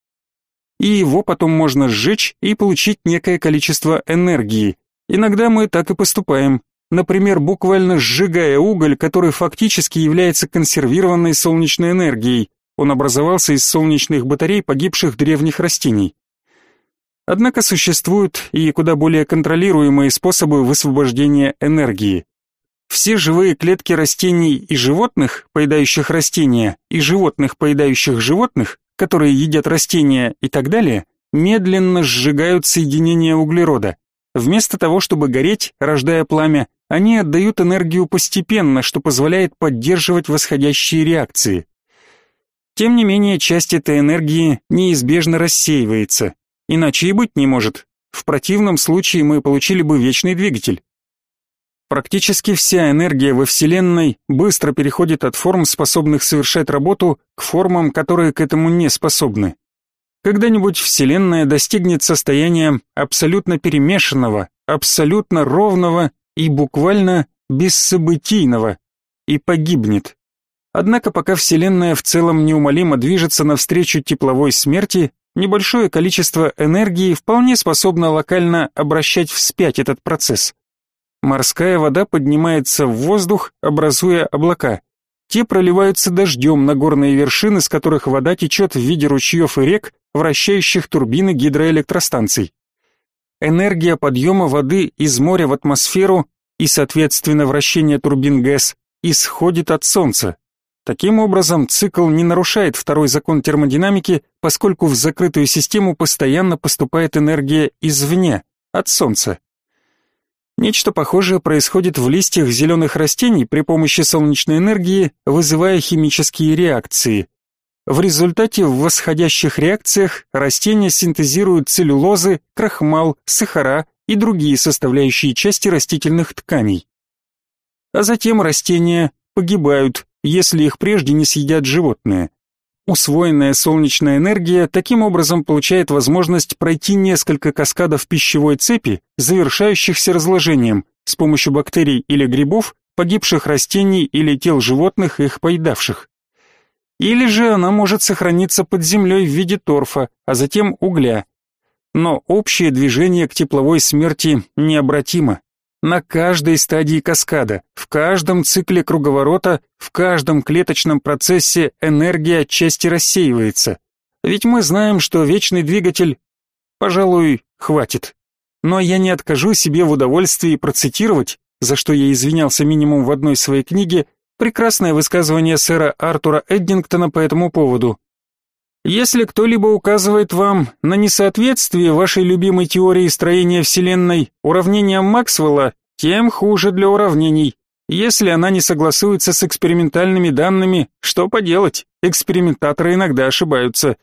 и его потом можно сжечь и получить некое количество энергии. Иногда мы так и поступаем, например, буквально сжигая уголь, который фактически является консервированной солнечной энергией. Он образовался из солнечных батарей погибших древних растений. Однако существуют и куда более контролируемые способы высвобождения энергии. Все живые клетки растений и животных, поедающих растения, и животных, поедающих животных, которые едят растения и так далее, медленно сжигают соединения углерода. Вместо того, чтобы гореть, рождая пламя, они отдают энергию постепенно, что позволяет поддерживать восходящие реакции. Тем не менее, часть этой энергии неизбежно рассеивается, иначе и быть не может. В противном случае мы получили бы вечный двигатель. Практически вся энергия во Вселенной быстро переходит от форм, способных совершать работу, к формам, которые к этому не способны. Когда-нибудь Вселенная достигнет состояния абсолютно перемешанного, абсолютно ровного и буквально бессобытийного, и погибнет. Однако пока Вселенная в целом неумолимо движется навстречу тепловой смерти, небольшое количество энергии вполне способно локально обращать вспять этот процесс. Морская вода поднимается в воздух, образуя облака. те проливаются дождем на горные вершины, с которых вода течет в виде ручьев и рек, вращающих турбины гидроэлектростанций. Энергия подъема воды из моря в атмосферу и, соответственно, вращение турбин ГЭС исходит от Солнца. Таким образом, цикл не нарушает второй закон термодинамики, поскольку в закрытую систему постоянно поступает энергия извне, от Солнца. Нечто похожее происходит в листьях зеленых растений при помощи солнечной энергии, вызывая химические реакции. В результате в восходящих реакциях растения синтезируют целлюлозы, крахмал, сахара и другие составляющие части растительных тканей. А затем растения погибают, если их прежде не съедят животные. Усвоенная солнечная энергия таким образом получает возможность пройти несколько каскадов пищевой цепи, завершающихся разложением с помощью бактерий или грибов, погибших растений или тел животных, их поедавших. Или же она может сохраниться под землей в виде торфа, а затем угля. Но общее движение к тепловой смерти необратимо. На каждой стадии каскада, в каждом цикле круговорота, в каждом клеточном процессе энергия отчасти рассеивается. Ведь мы знаем, что вечный двигатель, пожалуй, хватит. Но я не откажу себе в удовольствии процитировать, за что я извинялся минимум в одной своей книге, прекрасное высказывание сэра Артура Эддингтона по этому поводу. Если кто-либо указывает вам на несоответствие вашей любимой теории строения Вселенной уравнениям Максвелла, тем хуже для уравнений. Если она не согласуется с экспериментальными данными, что поделать, экспериментаторы иногда ошибаются.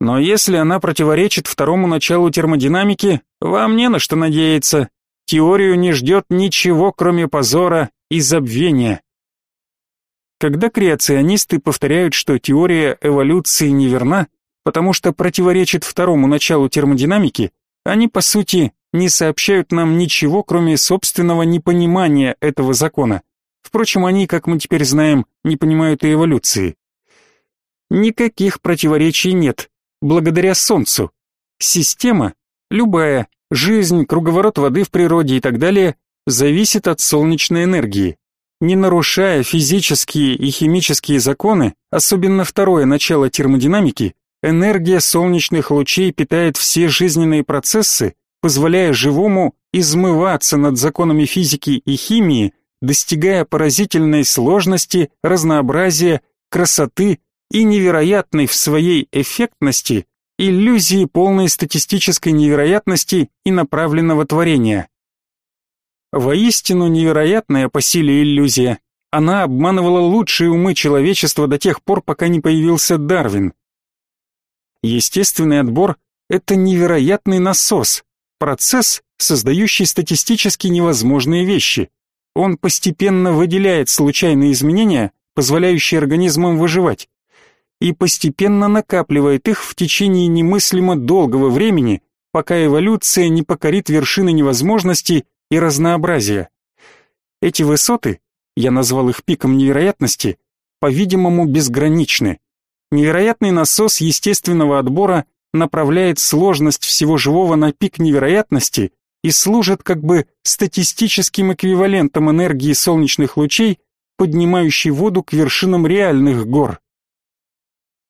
Но если она противоречит второму началу термодинамики, вам не на что надеяться. Теорию не ждет ничего, кроме позора и забвения. Когда креационисты повторяют, что теория эволюции неверна, потому что противоречит второму началу термодинамики, они, по сути, не сообщают нам ничего, кроме собственного непонимания этого закона. Впрочем, они, как мы теперь знаем, не понимают и эволюции. Никаких противоречий нет, благодаря Солнцу. Система, любая, жизнь, круговорот воды в природе и так далее, зависит от солнечной энергии не нарушая физические и химические законы, особенно второе начало термодинамики, энергия солнечных лучей питает все жизненные процессы, позволяя живому измываться над законами физики и химии, достигая поразительной сложности, разнообразия, красоты и невероятной в своей эффектности иллюзии полной статистической невероятности и направленного творения. Воистину невероятная по силе иллюзия. Она обманывала лучшие умы человечества до тех пор, пока не появился Дарвин. Естественный отбор — это невероятный насос, процесс, создающий статистически невозможные вещи. Он постепенно выделяет случайные изменения, позволяющие организмам выживать, и постепенно накапливает их в течение немыслимо долгого времени, пока эволюция не покорит вершины невозможности и разнообразия. Эти высоты, я назвал их пиком невероятности, по-видимому, безграничны. Невероятный насос естественного отбора направляет сложность всего живого на пик невероятности и служит как бы статистическим эквивалентом энергии солнечных лучей, поднимающей воду к вершинам реальных гор.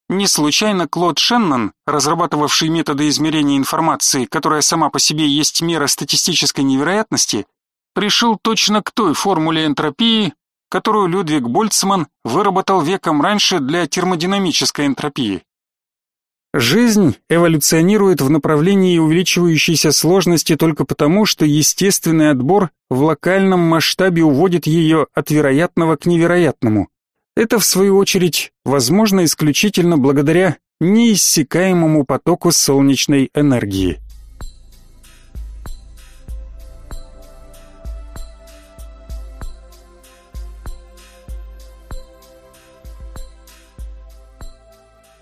Не случайно Клод Шеннон, разрабатывавший методы измерения информации, которая сама по себе есть мера статистической невероятности, пришел точно к той формуле энтропии, которую Людвиг Больцман выработал веком раньше для термодинамической энтропии. Жизнь эволюционирует в направлении увеличивающейся сложности только потому, что естественный отбор в локальном масштабе уводит ее от вероятного к невероятному. Это, в свою очередь, возможно исключительно благодаря неиссякаемому потоку солнечной энергии.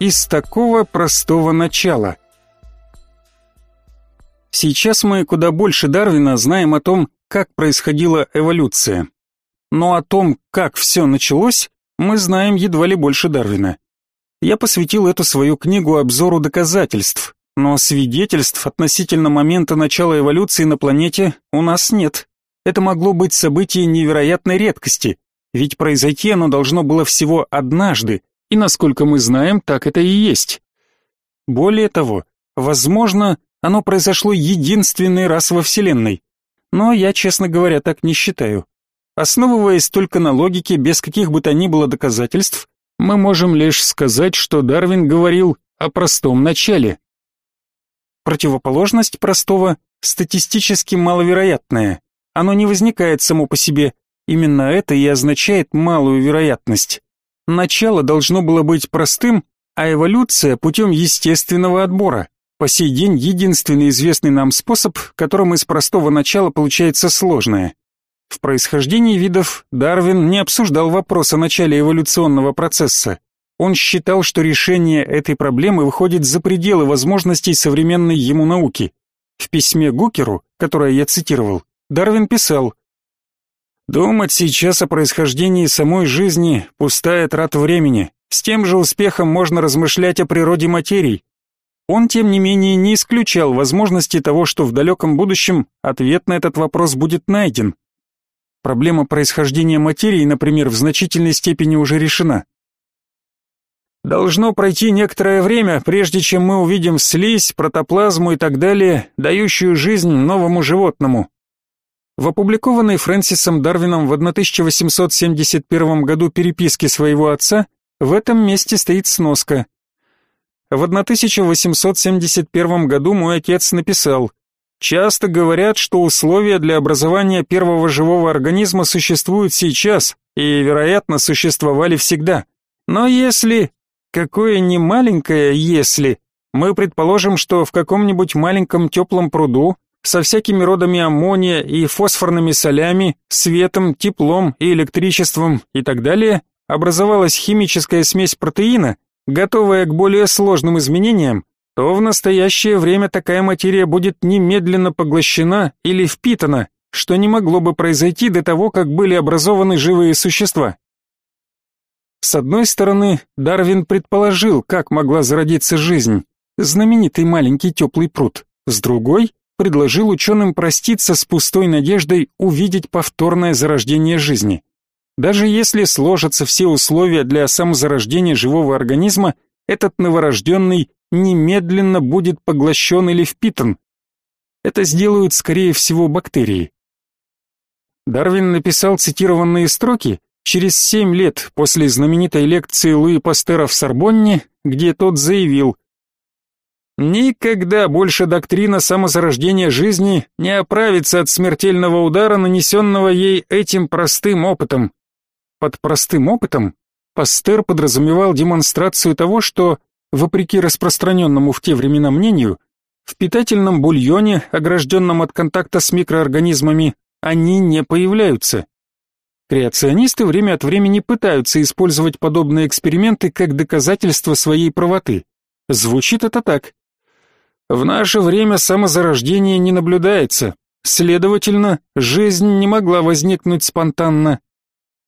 Из такого простого начала. Сейчас мы куда больше Дарвина знаем о том, как происходила эволюция. Но о том, как все началось, мы знаем едва ли больше Дарвина. Я посвятил эту свою книгу обзору доказательств, но свидетельств относительно момента начала эволюции на планете у нас нет. Это могло быть событие невероятной редкости, ведь произойти оно должно было всего однажды, и насколько мы знаем, так это и есть. Более того, возможно, оно произошло единственный раз во Вселенной. Но я, честно говоря, так не считаю. Основываясь только на логике, без каких бы то ни было доказательств, мы можем лишь сказать, что Дарвин говорил о простом начале. Противоположность простого статистически маловероятная. Оно не возникает само по себе. Именно это и означает малую вероятность. Начало должно было быть простым, а эволюция путем естественного отбора. По сей день единственный известный нам способ, которым из простого начала получается сложное. В происхождении видов Дарвин не обсуждал вопрос о начале эволюционного процесса. Он считал, что решение этой проблемы выходит за пределы возможностей современной ему науки. В письме Гукеру, которое я цитировал, Дарвин писал «Думать сейчас о происхождении самой жизни – пустая трата времени. С тем же успехом можно размышлять о природе материй. Он, тем не менее, не исключал возможности того, что в далеком будущем ответ на этот вопрос будет найден. Проблема происхождения материи, например, в значительной степени уже решена. Должно пройти некоторое время, прежде чем мы увидим слизь, протоплазму и так далее, дающую жизнь новому животному. В опубликованной Фрэнсисом Дарвином в 1871 году переписке своего отца в этом месте стоит сноска. В 1871 году мой отец написал «Часто говорят, что условия для образования первого живого организма существуют сейчас и, вероятно, существовали всегда. Но если Какое не маленькое «если». Мы предположим, что в каком-нибудь маленьком теплом пруду со всякими родами аммония и фосфорными солями, светом, теплом и электричеством и так далее образовалась химическая смесь протеина, готовая к более сложным изменениям, то в настоящее время такая материя будет немедленно поглощена или впитана, что не могло бы произойти до того, как были образованы живые существа. С одной стороны, Дарвин предположил, как могла зародиться жизнь, знаменитый маленький теплый пруд. С другой, предложил ученым проститься с пустой надеждой увидеть повторное зарождение жизни. Даже если сложатся все условия для самозарождения живого организма, этот новорожденный немедленно будет поглощен или впитан. Это сделают, скорее всего, бактерии. Дарвин написал цитированные строки, через семь лет после знаменитой лекции Луи Пастера в Сорбонне, где тот заявил «Никогда больше доктрина самозарождения жизни не оправится от смертельного удара, нанесенного ей этим простым опытом». Под простым опытом Пастер подразумевал демонстрацию того, что, вопреки распространенному в те времена мнению, в питательном бульоне, огражденном от контакта с микроорганизмами, они не появляются. Креационисты время от времени пытаются использовать подобные эксперименты как доказательство своей правоты. Звучит это так. В наше время самозарождение не наблюдается, следовательно, жизнь не могла возникнуть спонтанно.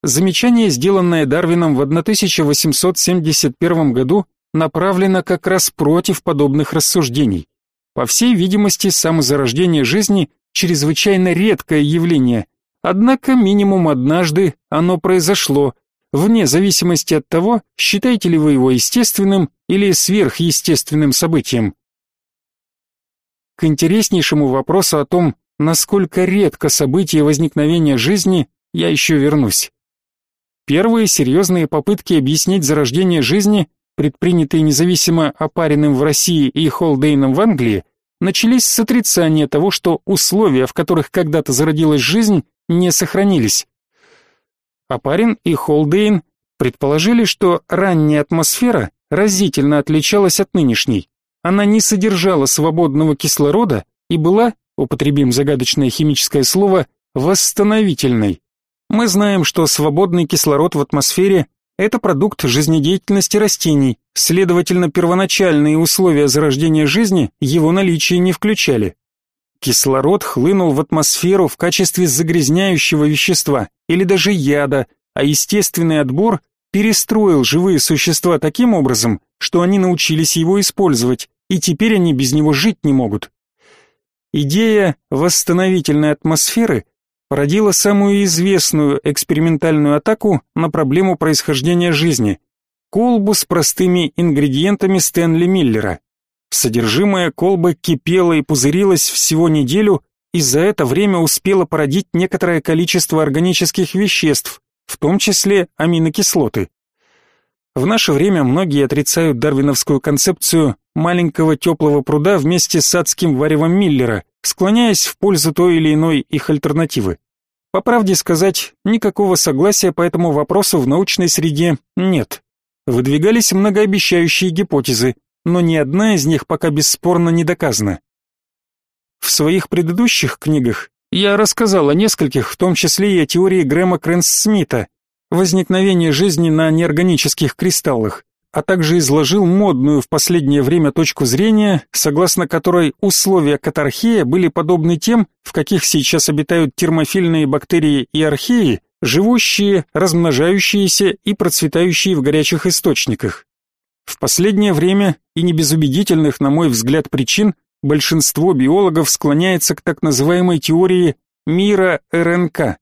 Замечание, сделанное Дарвином в 1871 году, направлено как раз против подобных рассуждений. По всей видимости, самозарождение жизни чрезвычайно редкое явление, Однако минимум однажды оно произошло, вне зависимости от того, считаете ли вы его естественным или сверхъестественным событием. К интереснейшему вопросу о том, насколько редко событие возникновения жизни, я еще вернусь. Первые серьезные попытки объяснить зарождение жизни, предпринятые независимо опаренным в России и Холдейном в Англии, начались с отрицания того, что условия, в которых когда-то зародилась жизнь, не сохранились. Апарин и Холдейн предположили, что ранняя атмосфера разительно отличалась от нынешней. Она не содержала свободного кислорода и была, употребим загадочное химическое слово, восстановительной. Мы знаем, что свободный кислород в атмосфере это продукт жизнедеятельности растений, следовательно, первоначальные условия зарождения жизни его наличие не включали. Кислород хлынул в атмосферу в качестве загрязняющего вещества или даже яда, а естественный отбор перестроил живые существа таким образом, что они научились его использовать, и теперь они без него жить не могут. Идея восстановительной атмосферы породила самую известную экспериментальную атаку на проблему происхождения жизни – колбу с простыми ингредиентами Стэнли Миллера. Содержимое колбы кипело и пузырилось всего неделю, и за это время успело породить некоторое количество органических веществ, в том числе аминокислоты. В наше время многие отрицают дарвиновскую концепцию маленького теплого пруда вместе с адским варевом Миллера, склоняясь в пользу той или иной их альтернативы. По правде сказать, никакого согласия по этому вопросу в научной среде нет. Выдвигались многообещающие гипотезы, но ни одна из них пока бесспорно не доказана. В своих предыдущих книгах я рассказал о нескольких, в том числе и о теории Грэма Крэнс-Смита, возникновение жизни на неорганических кристаллах, а также изложил модную в последнее время точку зрения, согласно которой условия катархея были подобны тем, в каких сейчас обитают термофильные бактерии и археи, живущие, размножающиеся и процветающие в горячих источниках. В последнее время, и не без убедительных, на мой взгляд, причин, большинство биологов склоняется к так называемой теории мира РНК.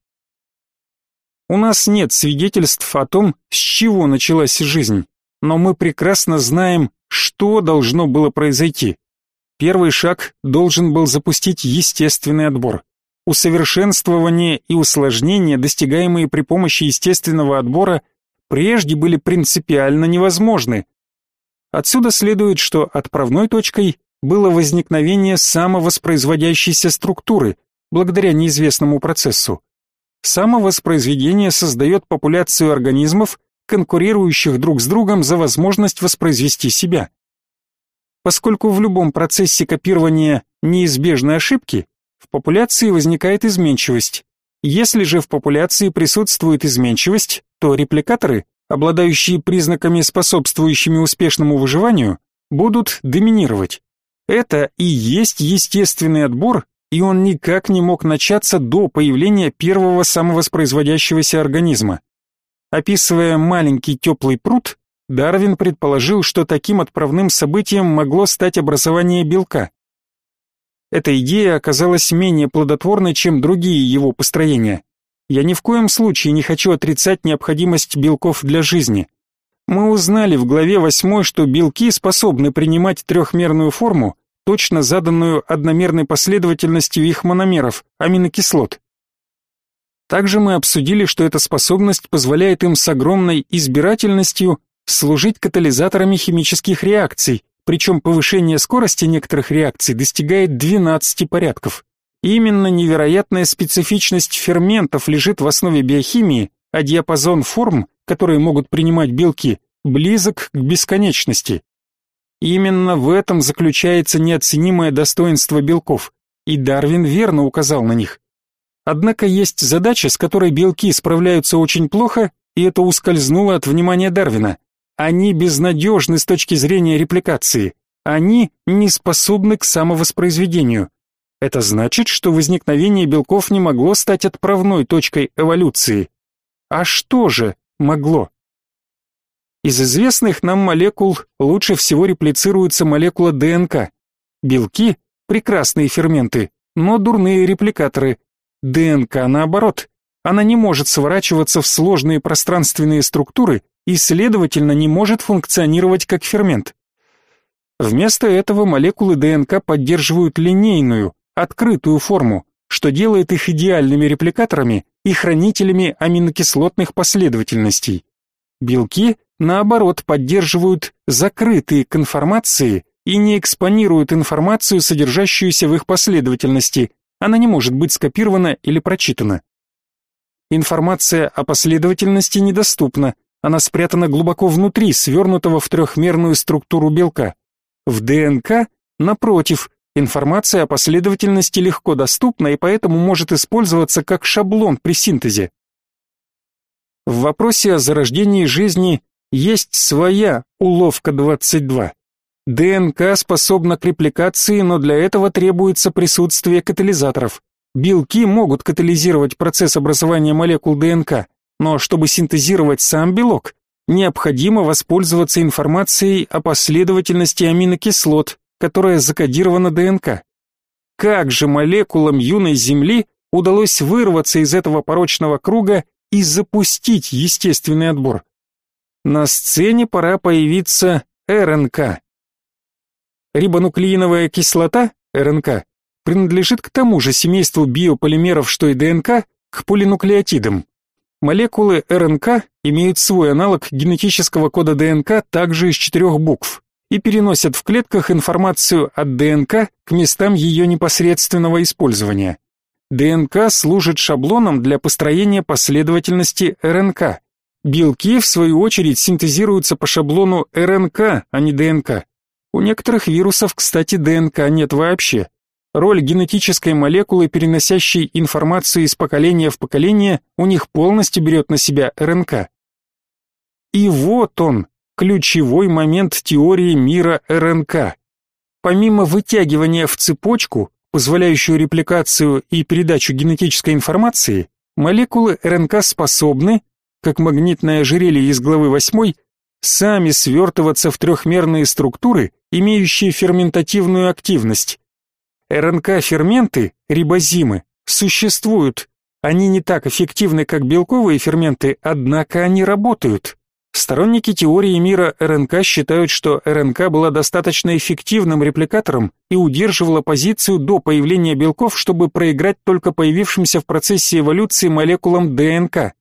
У нас нет свидетельств о том, с чего началась жизнь, но мы прекрасно знаем, что должно было произойти. Первый шаг должен был запустить естественный отбор. Усовершенствование и усложнения, достигаемые при помощи естественного отбора, прежде были принципиально невозможны. Отсюда следует, что отправной точкой было возникновение самовоспроизводящейся структуры, благодаря неизвестному процессу. Самовоспроизведение создает популяцию организмов, конкурирующих друг с другом за возможность воспроизвести себя. Поскольку в любом процессе копирования неизбежны ошибки, в популяции возникает изменчивость. Если же в популяции присутствует изменчивость, то репликаторы, обладающие признаками, способствующими успешному выживанию, будут доминировать. Это и есть естественный отбор, и он никак не мог начаться до появления первого самовоспроизводящегося организма. Описывая маленький теплый пруд, Дарвин предположил, что таким отправным событием могло стать образование белка. Эта идея оказалась менее плодотворной, чем другие его построения. Я ни в коем случае не хочу отрицать необходимость белков для жизни. Мы узнали в главе 8, что белки способны принимать трехмерную форму, точно заданную одномерной последовательностью их мономеров, аминокислот. Также мы обсудили, что эта способность позволяет им с огромной избирательностью служить катализаторами химических реакций, причем повышение скорости некоторых реакций достигает 12 порядков. именно невероятная специфичность ферментов лежит в основе биохимии, а диапазон форм, которые могут принимать белки, близок к бесконечности. Именно в этом заключается неоценимое достоинство белков, и Дарвин верно указал на них. Однако есть задача, с которой белки справляются очень плохо, и это ускользнуло от внимания Дарвина. Они безнадежны с точки зрения репликации. Они не способны к самовоспроизведению. Это значит, что возникновение белков не могло стать отправной точкой эволюции. А что же могло? Из известных нам молекул лучше всего реплицируется молекула ДНК. Белки – прекрасные ферменты, но дурные репликаторы. ДНК наоборот. Она не может сворачиваться в сложные пространственные структуры и, следовательно, не может функционировать как фермент. Вместо этого молекулы ДНК поддерживают линейную, открытую форму, что делает их идеальными репликаторами и хранителями аминокислотных последовательностей. Белки наоборот, поддерживают закрытые конформации и не экспонируют информацию, содержащуюся в их последовательности. Она не может быть скопирована или прочитана. Информация о последовательности недоступна. Она спрятана глубоко внутри, свернутого в трехмерную структуру белка. В ДНК, напротив, информация о последовательности легко доступна и поэтому может использоваться как шаблон при синтезе. В вопросе о зарождении жизни есть своя уловка 22. ДНК способна к репликации, но для этого требуется присутствие катализаторов. Белки могут катализировать процесс образования молекул ДНК, но чтобы синтезировать сам белок, необходимо воспользоваться информацией о последовательности аминокислот, которая закодирована ДНК. Как же молекулам юной Земли удалось вырваться из этого порочного круга и запустить естественный отбор. На сцене пора появиться РНК. Рибонуклеиновая кислота, РНК, принадлежит к тому же семейству биополимеров, что и ДНК, к полинуклеотидам. Молекулы РНК имеют свой аналог генетического кода ДНК также из четырех букв и переносят в клетках информацию от ДНК к местам ее непосредственного использования. ДНК служит шаблоном для построения последовательности РНК. Белки, в свою очередь, синтезируются по шаблону РНК, а не ДНК. У некоторых вирусов, кстати, ДНК нет вообще. Роль генетической молекулы, переносящей информацию из поколения в поколение, у них полностью берет на себя РНК. И вот он, ключевой момент теории мира РНК. Помимо вытягивания в цепочку, позволяющую репликацию и передачу генетической информации, молекулы РНК способны, как магнитное ожерелье из главы 8, сами свертываться в трехмерные структуры, имеющие ферментативную активность. РНК-ферменты, рибозимы, существуют. Они не так эффективны, как белковые ферменты, однако они работают. Сторонники теории мира РНК считают, что РНК была достаточно эффективным репликатором и удерживала позицию до появления белков, чтобы проиграть только появившимся в процессе эволюции молекулам ДНК.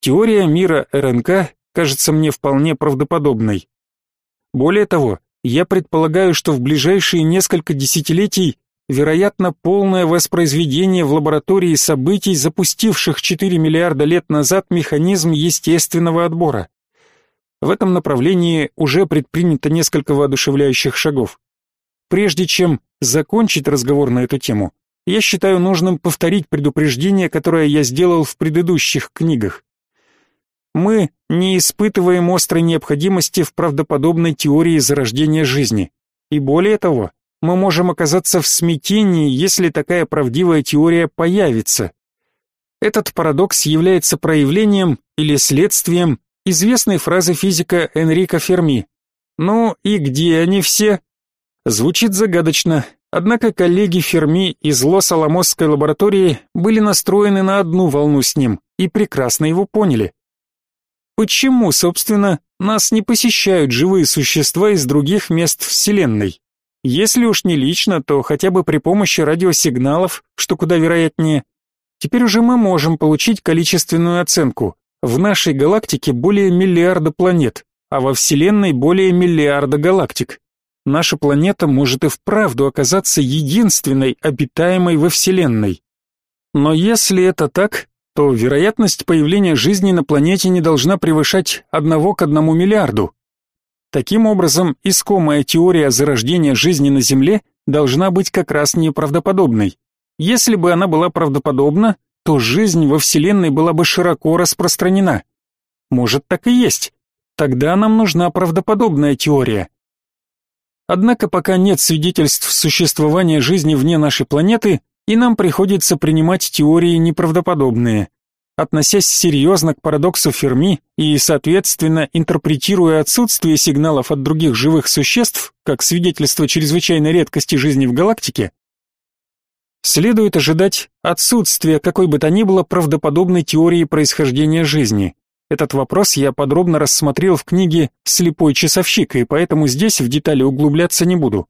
Теория мира РНК кажется мне вполне правдоподобной. Более того, я предполагаю, что в ближайшие несколько десятилетий вероятно полное воспроизведение в лаборатории событий, запустивших 4 миллиарда лет назад механизм естественного отбора. В этом направлении уже предпринято несколько воодушевляющих шагов. Прежде чем закончить разговор на эту тему, я считаю нужным повторить предупреждение, которое я сделал в предыдущих книгах мы не испытываем острой необходимости в правдоподобной теории зарождения жизни. И более того, мы можем оказаться в смятении, если такая правдивая теория появится. Этот парадокс является проявлением или следствием известной фразы физика Энрико Ферми. «Ну и где они все?» Звучит загадочно, однако коллеги Ферми из Лос-Аламосской лаборатории были настроены на одну волну с ним и прекрасно его поняли. Почему, собственно, нас не посещают живые существа из других мест Вселенной? Если уж не лично, то хотя бы при помощи радиосигналов, что куда вероятнее. Теперь уже мы можем получить количественную оценку. В нашей галактике более миллиарда планет, а во Вселенной более миллиарда галактик. Наша планета может и вправду оказаться единственной обитаемой во Вселенной. Но если это так, то вероятность появления жизни на планете не должна превышать одного к одному миллиарду. Таким образом, искомая теория зарождения жизни на Земле должна быть как раз неправдоподобной. Если бы она была правдоподобна, то жизнь во Вселенной была бы широко распространена. Может, так и есть. Тогда нам нужна правдоподобная теория. Однако пока нет свидетельств существования жизни вне нашей планеты, и нам приходится принимать теории неправдоподобные. Относясь серьезно к парадоксу Ферми и, соответственно, интерпретируя отсутствие сигналов от других живых существ, как свидетельство чрезвычайной редкости жизни в галактике, следует ожидать отсутствия какой бы то ни было правдоподобной теории происхождения жизни. Этот вопрос я подробно рассмотрел в книге «Слепой часовщик», и поэтому здесь в детали углубляться не буду.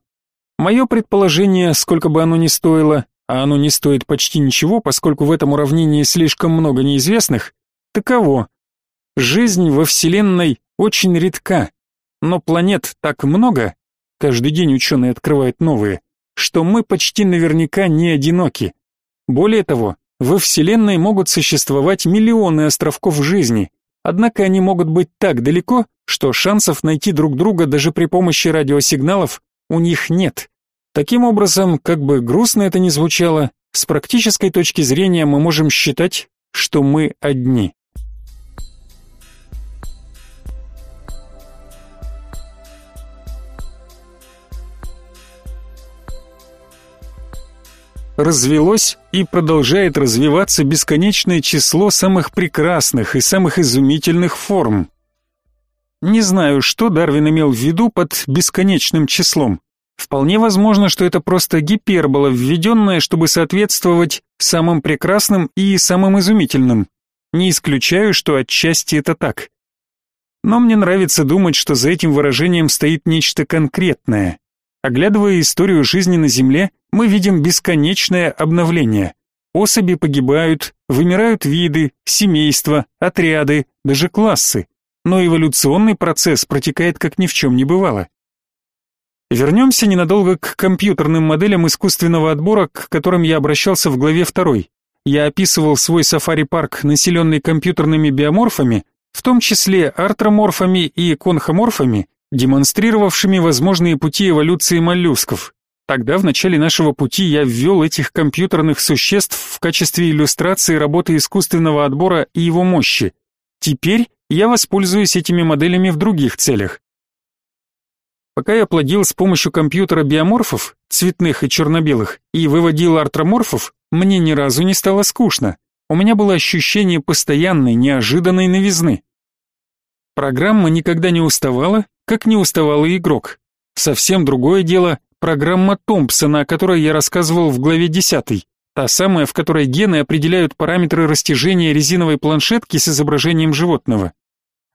Мое предположение, сколько бы оно ни стоило, а оно не стоит почти ничего, поскольку в этом уравнении слишком много неизвестных, таково. Жизнь во Вселенной очень редка, но планет так много, каждый день ученые открывают новые, что мы почти наверняка не одиноки. Более того, во Вселенной могут существовать миллионы островков жизни, однако они могут быть так далеко, что шансов найти друг друга даже при помощи радиосигналов у них нет. Таким образом, как бы грустно это ни звучало, с практической точки зрения мы можем считать, что мы одни. развелось и продолжает развиваться бесконечное число самых прекрасных и самых изумительных форм. Не знаю, что Дарвин имел в виду под бесконечным числом. Вполне возможно, что это просто гипербола, введенная, чтобы соответствовать самым прекрасным и самым изумительным. Не исключаю, что отчасти это так. Но мне нравится думать, что за этим выражением стоит нечто конкретное. Оглядывая историю жизни на Земле, мы видим бесконечное обновление. Особи погибают, вымирают виды, семейства, отряды, даже классы. Но эволюционный процесс протекает как ни в чем не бывало. Вернемся ненадолго к компьютерным моделям искусственного отбора, к которым я обращался в главе 2. Я описывал свой сафари-парк, населенный компьютерными биоморфами, в том числе артроморфами и конхоморфами, демонстрировавшими возможные пути эволюции моллюсков. Тогда в начале нашего пути я ввел этих компьютерных существ в качестве иллюстрации работы искусственного отбора и его мощи. Теперь я воспользуюсь этими моделями в других целях. Пока я плодил с помощью компьютера биоморфов, цветных и черно-белых, и выводил артроморфов, мне ни разу не стало скучно. У меня было ощущение постоянной, неожиданной новизны. Программа никогда не уставала, как не уставал и игрок. Совсем другое дело программа Томпсона, о которой я рассказывал в главе 10, та самая, в которой гены определяют параметры растяжения резиновой планшетки с изображением животного.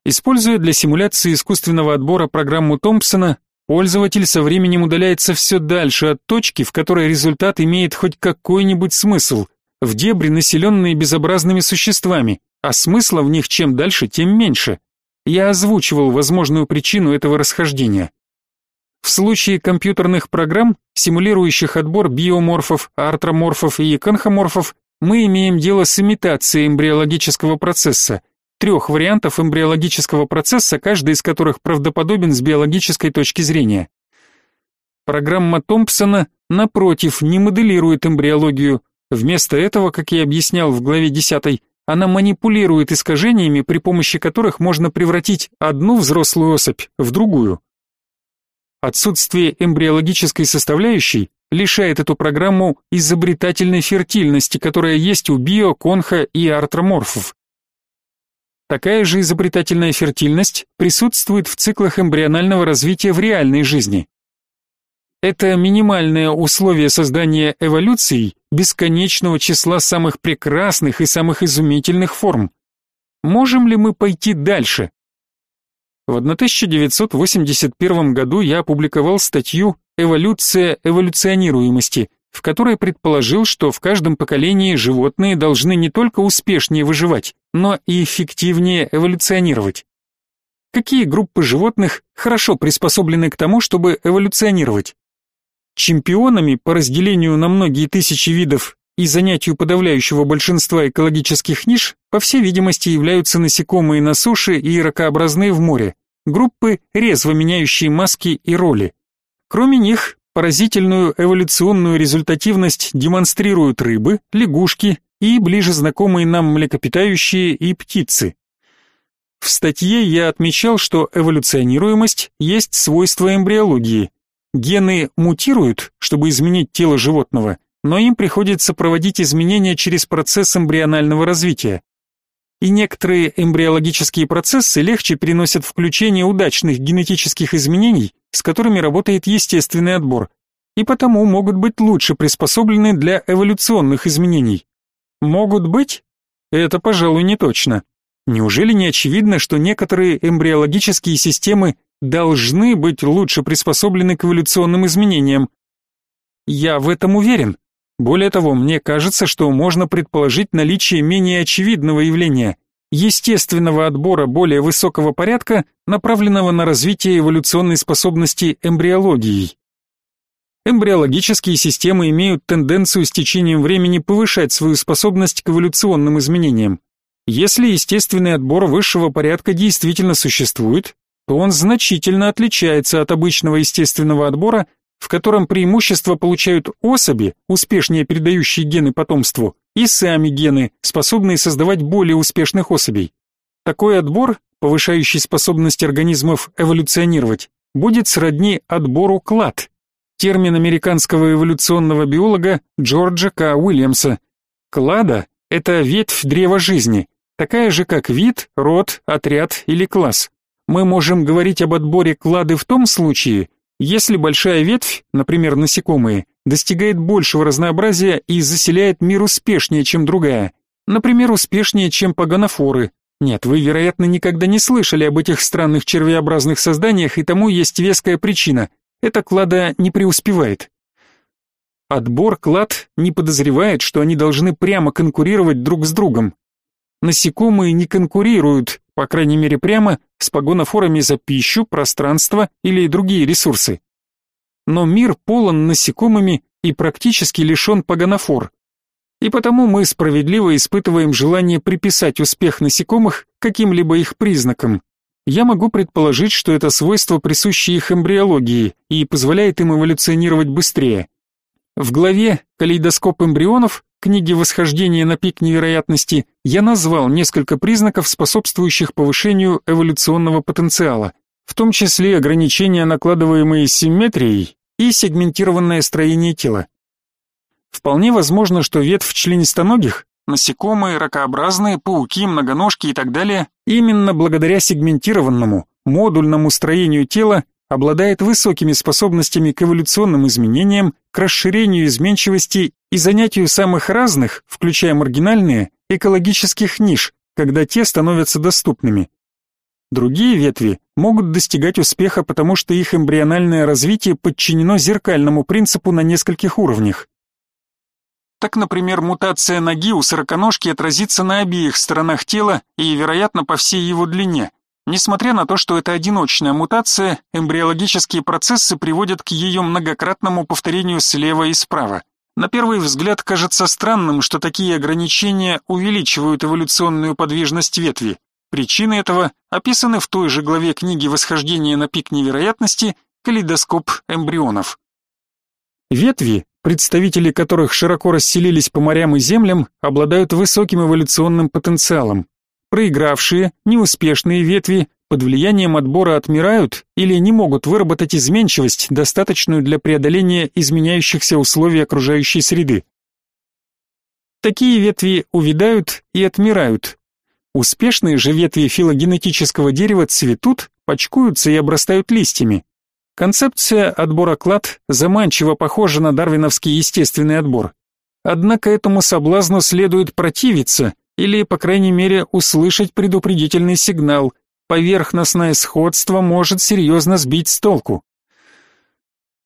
Используя для симуляции искусственного отбора программу Томпсона, пользователь со временем удаляется все дальше от точки, в которой результат имеет хоть какой-нибудь смысл, в дебри, населенные безобразными существами, а смысла в них чем дальше, тем меньше. Я озвучивал возможную причину этого расхождения. В случае компьютерных программ, симулирующих отбор биоморфов, артроморфов и конхоморфов, мы имеем дело с имитацией эмбриологического процесса, трех вариантов эмбриологического процесса, каждый из которых правдоподобен с биологической точки зрения. Программа Томпсона, напротив, не моделирует эмбриологию. Вместо этого, как я объяснял в главе 10, она манипулирует искажениями, при помощи которых можно превратить одну взрослую особь в другую. Отсутствие эмбриологической составляющей лишает эту программу изобретательной фертильности, которая есть у био, конха и артроморфов. Такая же изобретательная фертильность присутствует в циклах эмбрионального развития в реальной жизни. Это минимальное условие создания эволюции бесконечного числа самых прекрасных и самых изумительных форм. Можем ли мы пойти дальше? В 1981 году я опубликовал статью «Эволюция эволюционируемости», в которой предположил, что в каждом поколении животные должны не только успешнее выживать, но и эффективнее эволюционировать. Какие группы животных хорошо приспособлены к тому, чтобы эволюционировать? Чемпионами по разделению на многие тысячи видов и занятию подавляющего большинства экологических ниш, по всей видимости, являются насекомые на суше и ракообразные в море, группы, резво меняющие маски и роли. Кроме них, поразительную эволюционную результативность демонстрируют рыбы, лягушки и ближе знакомые нам млекопитающие и птицы. В статье я отмечал, что эволюционируемость есть свойство эмбриологии. Гены мутируют, чтобы изменить тело животного, но им приходится проводить изменения через процесс эмбрионального развития и некоторые эмбриологические процессы легче переносят включение удачных генетических изменений, с которыми работает естественный отбор, и потому могут быть лучше приспособлены для эволюционных изменений. Могут быть? Это, пожалуй, не точно. Неужели не очевидно, что некоторые эмбриологические системы должны быть лучше приспособлены к эволюционным изменениям? Я в этом уверен. Более того, мне кажется, что можно предположить наличие менее очевидного явления естественного отбора более высокого порядка, направленного на развитие эволюционной способности эмбриологией. Эмбриологические системы имеют тенденцию с течением времени повышать свою способность к эволюционным изменениям. Если естественный отбор высшего порядка действительно существует, то он значительно отличается от обычного естественного отбора в котором преимущество получают особи, успешнее передающие гены потомству, и сами гены, способные создавать более успешных особей. Такой отбор, повышающий способность организмов эволюционировать, будет сродни отбору клад. Термин американского эволюционного биолога Джорджа К. Уильямса. Клада – это ветвь древа жизни, такая же как вид, род, отряд или класс. Мы можем говорить об отборе клады в том случае, Если большая ветвь, например, насекомые, достигает большего разнообразия и заселяет мир успешнее, чем другая, например, успешнее, чем паганофоры. Нет, вы, вероятно, никогда не слышали об этих странных червеобразных созданиях, и тому есть веская причина. Эта клада не преуспевает. Отбор клад не подозревает, что они должны прямо конкурировать друг с другом. Насекомые не конкурируют, по крайней мере прямо, с погонофорами за пищу, пространство или другие ресурсы. Но мир полон насекомыми и практически лишен погонофор. И потому мы справедливо испытываем желание приписать успех насекомых каким-либо их признакам. Я могу предположить, что это свойство присуще их эмбриологии и позволяет им эволюционировать быстрее. В главе «Калейдоскоп эмбрионов» книги «Восхождение на пик невероятности» я назвал несколько признаков, способствующих повышению эволюционного потенциала, в том числе ограничения, накладываемые симметрией и сегментированное строение тела. Вполне возможно, что ветвь членистоногих, насекомые, ракообразные, пауки, многоножки и так далее, именно благодаря сегментированному, модульному строению тела обладает высокими способностями к эволюционным изменениям, к расширению изменчивости и занятию самых разных, включая маргинальные, экологических ниш, когда те становятся доступными. Другие ветви могут достигать успеха, потому что их эмбриональное развитие подчинено зеркальному принципу на нескольких уровнях. Так, например, мутация ноги у сороконожки отразится на обеих сторонах тела и, вероятно, по всей его длине – Несмотря на то, что это одиночная мутация, эмбриологические процессы приводят к ее многократному повторению слева и справа. На первый взгляд кажется странным, что такие ограничения увеличивают эволюционную подвижность ветви. Причины этого описаны в той же главе книги «Восхождение на пик невероятности. Калейдоскоп эмбрионов». Ветви, представители которых широко расселились по морям и землям, обладают высоким эволюционным потенциалом. Проигравшие, неуспешные ветви под влиянием отбора отмирают или не могут выработать изменчивость, достаточную для преодоления изменяющихся условий окружающей среды. Такие ветви увядают и отмирают. Успешные же ветви филогенетического дерева цветут, почкуются и обрастают листьями. Концепция отбора клад заманчиво похожа на дарвиновский естественный отбор. Однако этому соблазну следует противиться или, по крайней мере, услышать предупредительный сигнал. Поверхностное сходство может серьезно сбить с толку.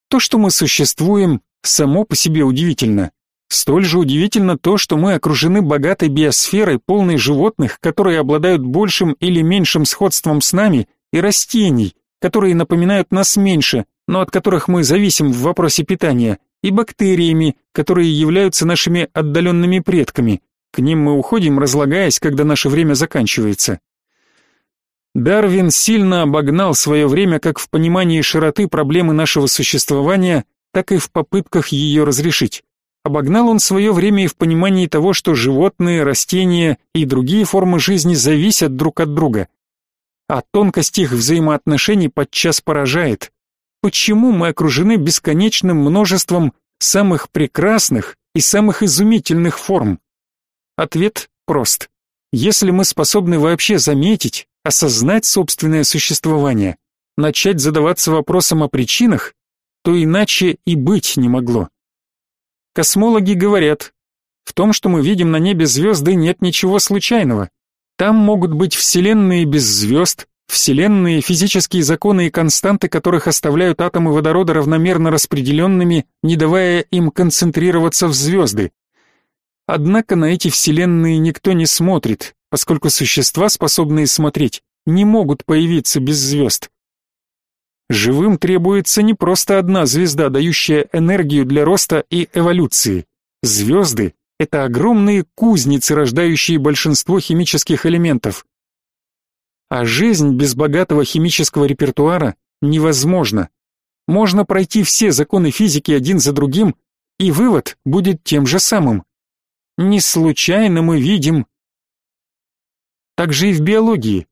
То, что мы существуем, само по себе удивительно. Столь же удивительно то, что мы окружены богатой биосферой, полной животных, которые обладают большим или меньшим сходством с нами, и растений, которые напоминают нас меньше, но от которых мы зависим в вопросе питания, и бактериями, которые являются нашими отдаленными предками. К ним мы уходим, разлагаясь, когда наше время заканчивается. Дарвин сильно обогнал свое время как в понимании широты проблемы нашего существования, так и в попытках ее разрешить. Обогнал он свое время и в понимании того, что животные, растения и другие формы жизни зависят друг от друга. А тонкость их взаимоотношений подчас поражает. Почему мы окружены бесконечным множеством самых прекрасных и самых изумительных форм? Ответ прост. Если мы способны вообще заметить, осознать собственное существование, начать задаваться вопросом о причинах, то иначе и быть не могло. Космологи говорят, в том, что мы видим на небе звезды, нет ничего случайного. Там могут быть вселенные без звезд, вселенные, физические законы и константы, которых оставляют атомы водорода равномерно распределенными, не давая им концентрироваться в звезды. Однако на эти вселенные никто не смотрит, поскольку существа, способные смотреть, не могут появиться без звезд. Живым требуется не просто одна звезда, дающая энергию для роста и эволюции. Звезды — это огромные кузницы, рождающие большинство химических элементов. А жизнь без богатого химического репертуара невозможна. Можно пройти все законы физики один за другим, и вывод будет тем же самым. Не случайно мы видим... Так же и в биологии.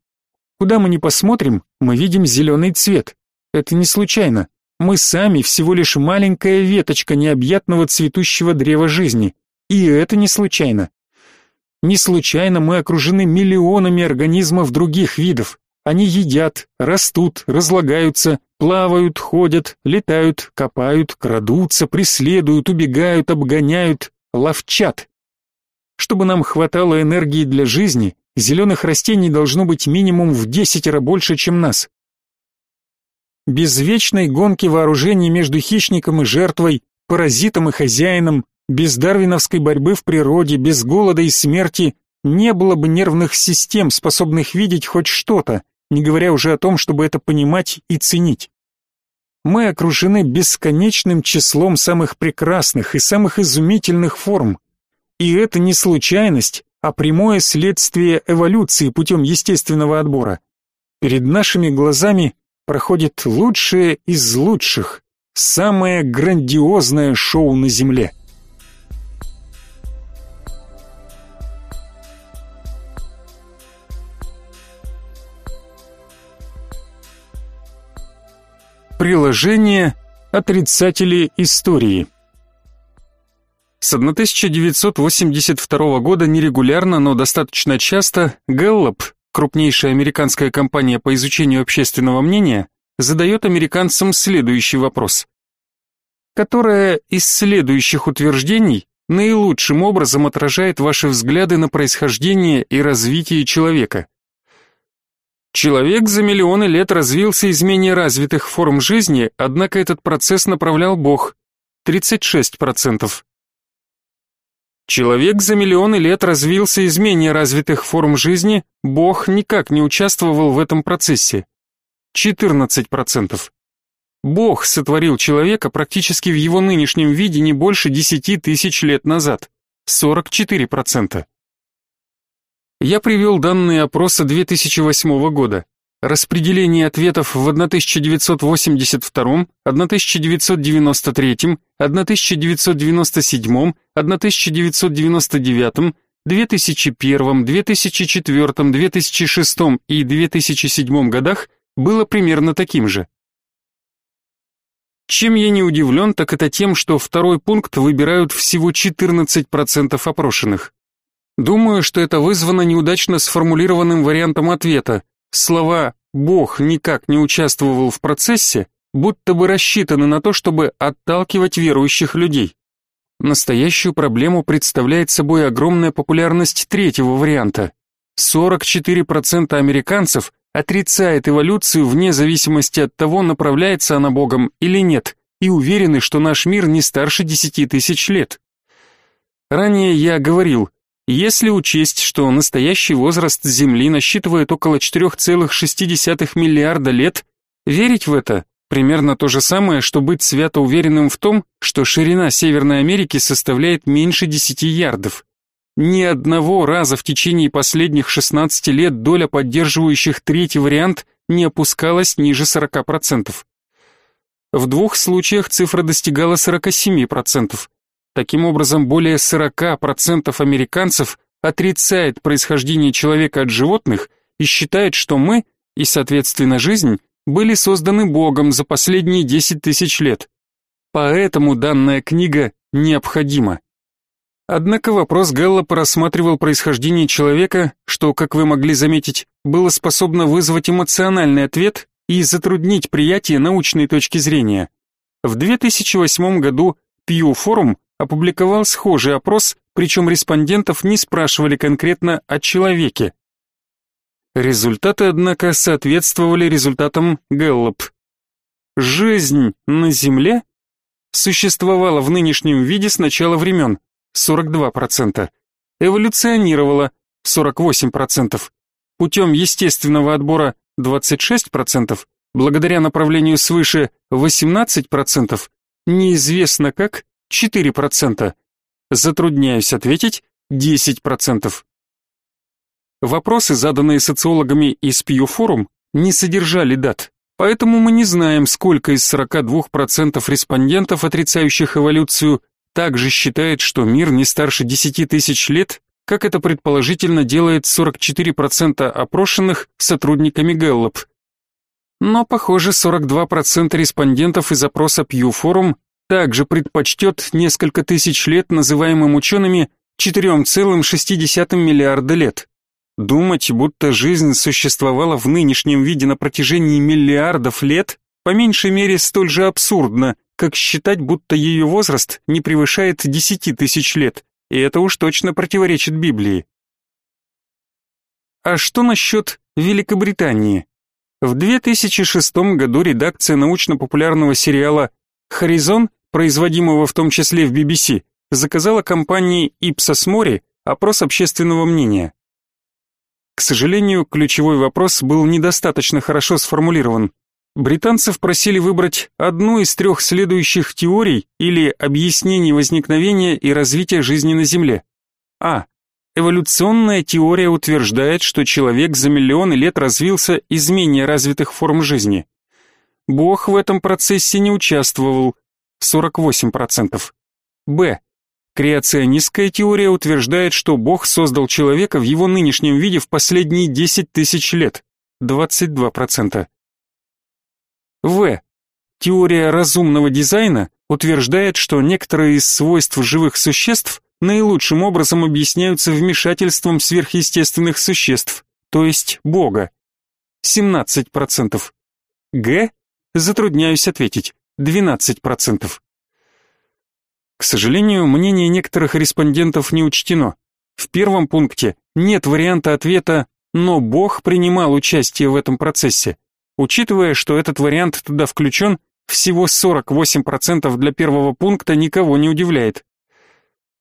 Куда мы ни посмотрим, мы видим зеленый цвет. Это не случайно. Мы сами всего лишь маленькая веточка необъятного цветущего древа жизни. И это не случайно. Не случайно мы окружены миллионами организмов других видов. Они едят, растут, разлагаются, плавают, ходят, летают, копают, крадутся, преследуют, убегают, обгоняют, ловчат. Чтобы нам хватало энергии для жизни, зеленых растений должно быть минимум в десятеро больше, чем нас. Без вечной гонки вооружений между хищником и жертвой, паразитом и хозяином, без дарвиновской борьбы в природе, без голода и смерти не было бы нервных систем, способных видеть хоть что-то, не говоря уже о том, чтобы это понимать и ценить. Мы окружены бесконечным числом самых прекрасных и самых изумительных форм. И это не случайность, а прямое следствие эволюции путем естественного отбора. Перед нашими глазами проходит лучшее из лучших, самое грандиозное шоу на Земле. Приложение «Отрицатели истории». С 1982 года нерегулярно, но достаточно часто Gallup, крупнейшая американская компания по изучению общественного мнения, задает американцам следующий вопрос. Которое из следующих утверждений наилучшим образом отражает ваши взгляды на происхождение и развитие человека? Человек за миллионы лет развился из менее развитых форм жизни, однако этот процесс направлял Бог. 36%. Человек за миллионы лет развился из менее развитых форм жизни, Бог никак не участвовал в этом процессе. 14%. Бог сотворил человека практически в его нынешнем виде не больше 10 тысяч лет назад. 44%. Я привел данные опроса 2008 года. Распределение ответов в 1982, 1993, 1997, 1999, 2001, 2004, 2006 и 2007 годах было примерно таким же. Чем я не удивлен, так это тем, что второй пункт выбирают всего 14% опрошенных. Думаю, что это вызвано неудачно сформулированным вариантом ответа. Слова «Бог никак не участвовал в процессе» будто бы рассчитаны на то, чтобы отталкивать верующих людей. Настоящую проблему представляет собой огромная популярность третьего варианта. 44% американцев отрицает эволюцию вне зависимости от того, направляется она Богом или нет, и уверены, что наш мир не старше 10 тысяч лет. Ранее я говорил, если учесть, что настоящий возраст Земли насчитывает около 4,6 миллиарда лет, верить в это примерно то же самое, что быть свято уверенным в том, что ширина Северной Америки составляет меньше 10 ярдов. Ни одного раза в течение последних 16 лет доля поддерживающих третий вариант не опускалась ниже 40%. В двух случаях цифра достигала 47%. Таким образом, более 40% американцев отрицает происхождение человека от животных и считает, что мы, и, соответственно, жизнь, были созданы Богом за последние 10 тысяч лет. Поэтому данная книга необходима. Однако вопрос Гэллопа рассматривал происхождение человека, что, как вы могли заметить, было способно вызвать эмоциональный ответ и затруднить приятие научной точки зрения. В 2008 году Pew Forum опубликовал схожий опрос, причем респондентов не спрашивали конкретно о человеке. Результаты, однако, соответствовали результатам Гэллоп. Жизнь на Земле существовала в нынешнем виде с начала времен 42%, эволюционировала 48%, путем естественного отбора 26%, благодаря направлению свыше 18%, неизвестно как 4%. Затрудняюсь ответить 10%. Вопросы, заданные социологами из Pew Forum, не содержали дат, поэтому мы не знаем, сколько из 42% респондентов, отрицающих эволюцию, также считает, что мир не старше 10 тысяч лет, как это предположительно делает 44% опрошенных сотрудниками Gallup. Но, похоже, 42% респондентов из опроса Pew Forum также предпочтет несколько тысяч лет, называемым учеными 4,6 миллиарда лет. Думать, будто жизнь существовала в нынешнем виде на протяжении миллиардов лет, по меньшей мере столь же абсурдно, как считать, будто ее возраст не превышает десяти тысяч лет, и это уж точно противоречит Библии. А что насчет Великобритании? В 2006 году редакция научно-популярного сериала «Хоризон», производимого в том числе в BBC, заказала компании Ipsos Mori опрос общественного мнения. К сожалению, ключевой вопрос был недостаточно хорошо сформулирован. Британцев просили выбрать одну из трех следующих теорий или объяснений возникновения и развития жизни на Земле. А. Эволюционная теория утверждает, что человек за миллионы лет развился из менее развитых форм жизни. Бог в этом процессе не участвовал, 48%. Б. Креационистская теория утверждает, что Бог создал человека в его нынешнем виде в последние 10 тысяч лет, 22%. В. Теория разумного дизайна утверждает, что некоторые из свойств живых существ наилучшим образом объясняются вмешательством сверхъестественных существ, то есть Бога. 17%. Г. Затрудняюсь ответить. 12%. К сожалению, мнение некоторых респондентов не учтено. В первом пункте нет варианта ответа «но Бог принимал участие в этом процессе». Учитывая, что этот вариант туда включен, всего 48% для первого пункта никого не удивляет.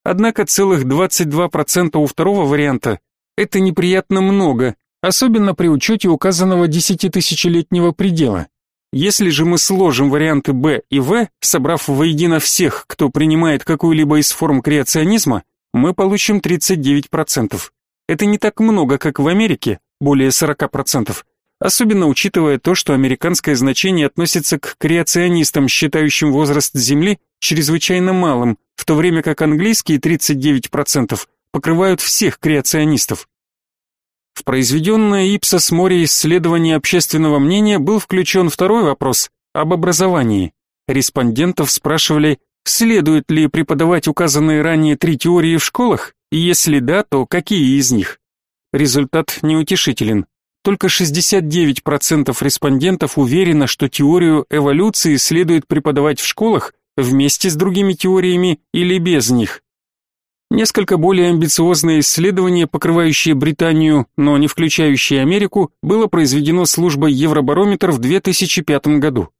Однако целых 22% у второго варианта – это неприятно много, особенно при учете указанного десятитысячелетнего предела. Если же мы сложим варианты Б и В, собрав воедино всех, кто принимает какую-либо из форм креационизма, мы получим 39%. Это не так много, как в Америке, более 40%, особенно учитывая то, что американское значение относится к креационистам, считающим возраст Земли чрезвычайно малым, в то время как английские 39% покрывают всех креационистов. В произведенное Ипсос море исследование общественного мнения был включен второй вопрос об образовании. Респондентов спрашивали, следует ли преподавать указанные ранее три теории в школах, и если да, то какие из них. Результат неутешителен. Только 69% респондентов уверено, что теорию эволюции следует преподавать в школах вместе с другими теориями или без них. Несколько более амбициозное исследование, покрывающее Британию, но не включающее Америку, было произведено службой Евробарометр в 2005 году.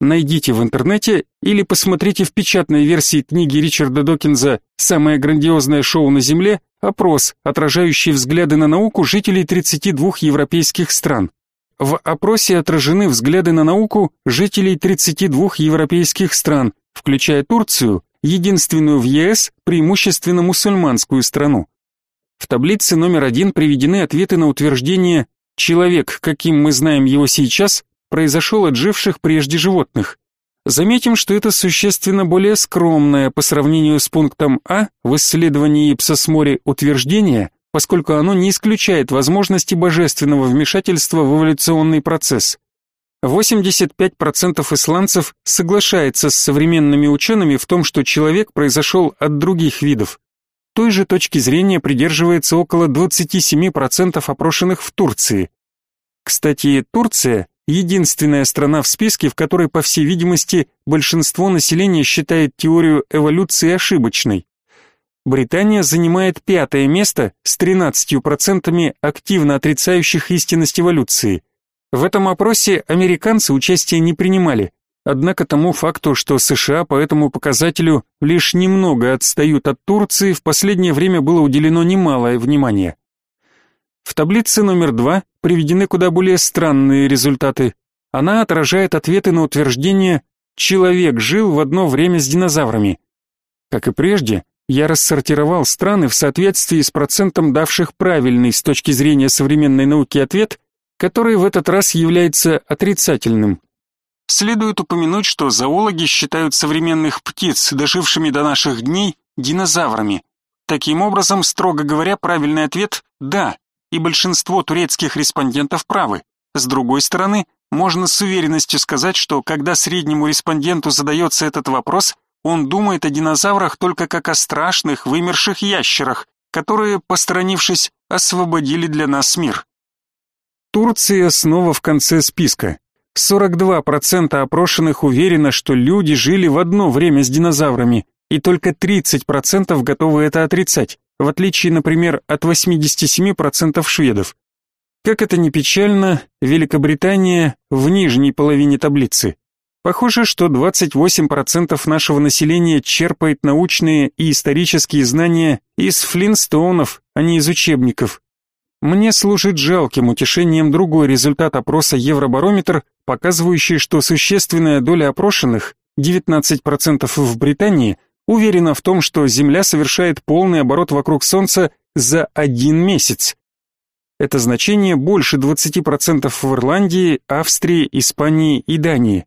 Найдите в интернете или посмотрите в печатной версии книги Ричарда Докинза «Самое грандиозное шоу на Земле» опрос, отражающий взгляды на науку жителей 32 европейских стран. В опросе отражены взгляды на науку жителей 32 европейских стран, включая Турцию, единственную в ЕС преимущественно мусульманскую страну. В таблице номер один приведены ответы на утверждение «человек, каким мы знаем его сейчас, произошел от живших прежде животных». Заметим, что это существенно более скромное по сравнению с пунктом А в исследовании Ипсос Мори утверждение, поскольку оно не исключает возможности божественного вмешательства в эволюционный процесс. 85% исландцев соглашается с современными учеными в том, что человек произошел от других видов. Той же точки зрения придерживается около 27% опрошенных в Турции. Кстати, Турция – единственная страна в списке, в которой, по всей видимости, большинство населения считает теорию эволюции ошибочной. Британия занимает пятое место с 13% активно отрицающих истинность эволюции – в этом опросе американцы участия не принимали, однако тому факту, что США по этому показателю лишь немного отстают от Турции, в последнее время было уделено немалое внимание. В таблице номер два приведены куда более странные результаты. Она отражает ответы на утверждение «человек жил в одно время с динозаврами». Как и прежде, я рассортировал страны в соответствии с процентом давших правильный с точки зрения современной науки ответ который в этот раз является отрицательным. Следует упомянуть, что зоологи считают современных птиц, дожившими до наших дней, динозаврами. Таким образом, строго говоря, правильный ответ «да», и большинство турецких респондентов правы. С другой стороны, можно с уверенностью сказать, что когда среднему респонденту задается этот вопрос, он думает о динозаврах только как о страшных вымерших ящерах, которые, посторонившись, освободили для нас мир. Турция снова в конце списка. 42% опрошенных уверено, что люди жили в одно время с динозаврами, и только 30% готовы это отрицать, в отличие, например, от 87% шведов. Как это ни печально, Великобритания в нижней половине таблицы. Похоже, что 28% нашего населения черпает научные и исторические знания из флинстоунов, а не из учебников. Мне служит жалким утешением другой результат опроса Евробарометр, показывающий, что существенная доля опрошенных, 19% в Британии, уверена в том, что Земля совершает полный оборот вокруг Солнца за один месяц. Это значение больше 20% в Ирландии, Австрии, Испании и Дании.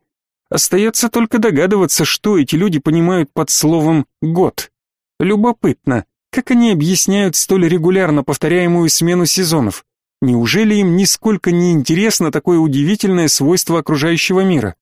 Остается только догадываться, что эти люди понимают под словом «год». Любопытно, как они объясняют столь регулярно повторяемую смену сезонов? Неужели им нисколько не интересно такое удивительное свойство окружающего мира?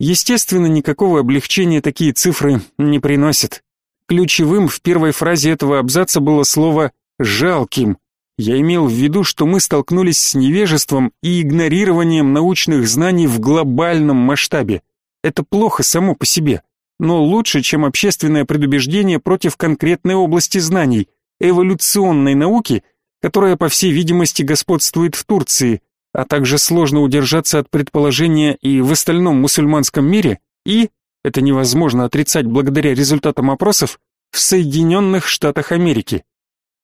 Естественно, никакого облегчения такие цифры не приносят. Ключевым в первой фразе этого абзаца было слово «жалким». Я имел в виду, что мы столкнулись с невежеством и игнорированием научных знаний в глобальном масштабе. Это плохо само по себе но лучше, чем общественное предубеждение против конкретной области знаний, эволюционной науки, которая, по всей видимости, господствует в Турции, а также сложно удержаться от предположения и в остальном мусульманском мире, и, это невозможно отрицать благодаря результатам опросов, в Соединенных Штатах Америки.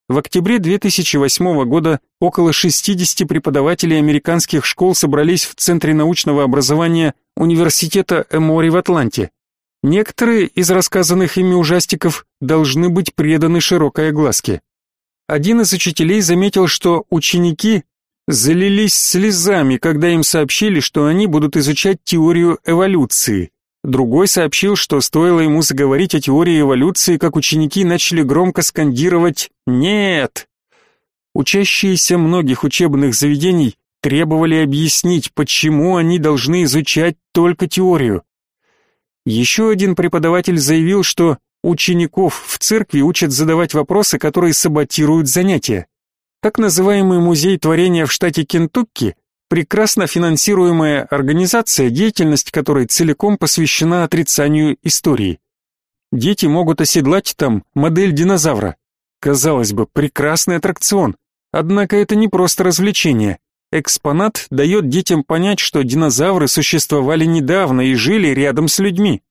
В октябре 2008 года около 60 преподавателей американских школ собрались в Центре научного образования Университета Эмори в Атланте. Некоторые из рассказанных ими ужастиков должны быть преданы широкой огласке. Один из учителей заметил, что ученики залились слезами, когда им сообщили, что они будут изучать теорию эволюции. Другой сообщил, что стоило ему заговорить о теории эволюции, как ученики начали громко скандировать «Нет!». Учащиеся многих учебных заведений требовали объяснить, почему они должны изучать только теорию. Еще один преподаватель заявил, что учеников в церкви учат задавать вопросы, которые саботируют занятия. Так называемый музей творения в штате Кентукки прекрасно финансируемая организация, деятельность которой целиком посвящена отрицанию истории. Дети могут оседлать там модель динозавра. Казалось бы, прекрасный аттракцион. Однако это не просто развлечение. Экспонат дает детям понять, что динозавры существовали недавно и жили рядом с людьми.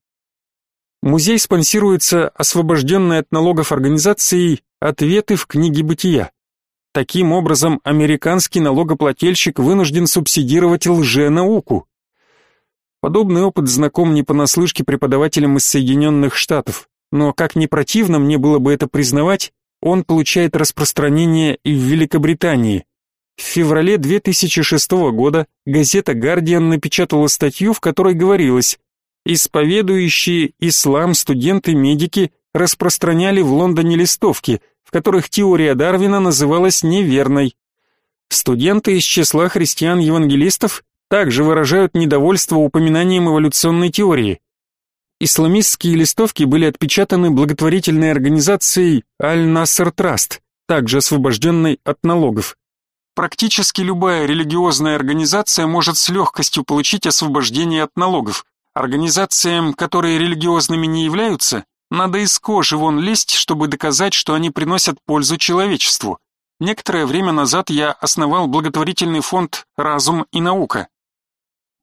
Музей спонсируется освобожденной от налогов организацией «Ответы в книге бытия». Таким образом, американский налогоплательщик вынужден субсидировать лженауку. Подобный опыт знаком не понаслышке преподавателям из Соединенных Штатов, но как ни противно мне было бы это признавать, он получает распространение и в Великобритании. В феврале 2006 года газета «Гардиан» напечатала статью, в которой говорилось «Исповедующие ислам студенты-медики распространяли в Лондоне листовки, в которых теория Дарвина называлась неверной. Студенты из числа христиан-евангелистов также выражают недовольство упоминанием эволюционной теории. Исламистские листовки были отпечатаны благотворительной организацией Аль-Наср Траст, также освобожденной от налогов. Практически любая религиозная организация может с легкостью получить освобождение от налогов. Организациям, которые религиозными не являются, надо из кожи вон лезть, чтобы доказать, что они приносят пользу человечеству. Некоторое время назад я основал благотворительный фонд «Разум и наука».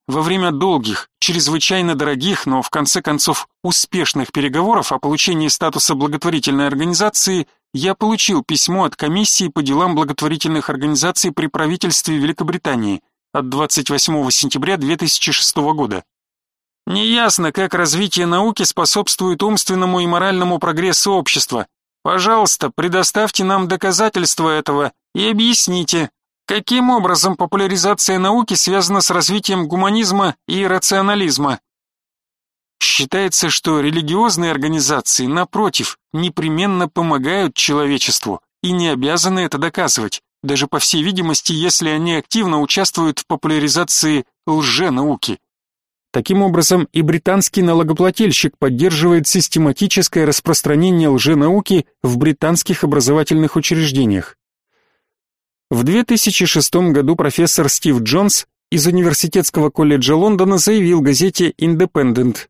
Во время долгих, чрезвычайно дорогих, но в конце концов успешных переговоров о получении статуса благотворительной организации я получил письмо от комиссии по делам благотворительных организаций при правительстве Великобритании от 28 сентября 2006 года. Неясно, как развитие науки способствует умственному и моральному прогрессу общества. Пожалуйста, предоставьте нам доказательства этого и объясните, каким образом популяризация науки связана с развитием гуманизма и рационализма. Считается, что религиозные организации, напротив, непременно помогают человечеству и не обязаны это доказывать, даже по всей видимости, если они активно участвуют в популяризации лженауки. Таким образом, и британский налогоплательщик поддерживает систематическое распространение лженауки в британских образовательных учреждениях. В 2006 году профессор Стив Джонс из Университетского колледжа Лондона заявил газете Independent.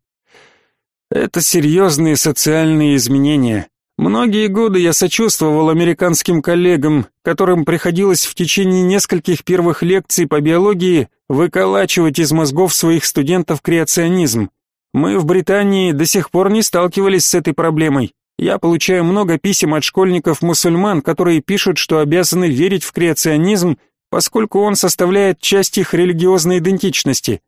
Это серьезные социальные изменения. Многие годы я сочувствовал американским коллегам, которым приходилось в течение нескольких первых лекций по биологии выколачивать из мозгов своих студентов креационизм. Мы в Британии до сих пор не сталкивались с этой проблемой. Я получаю много писем от школьников-мусульман, которые пишут, что обязаны верить в креационизм, поскольку он составляет часть их религиозной идентичности.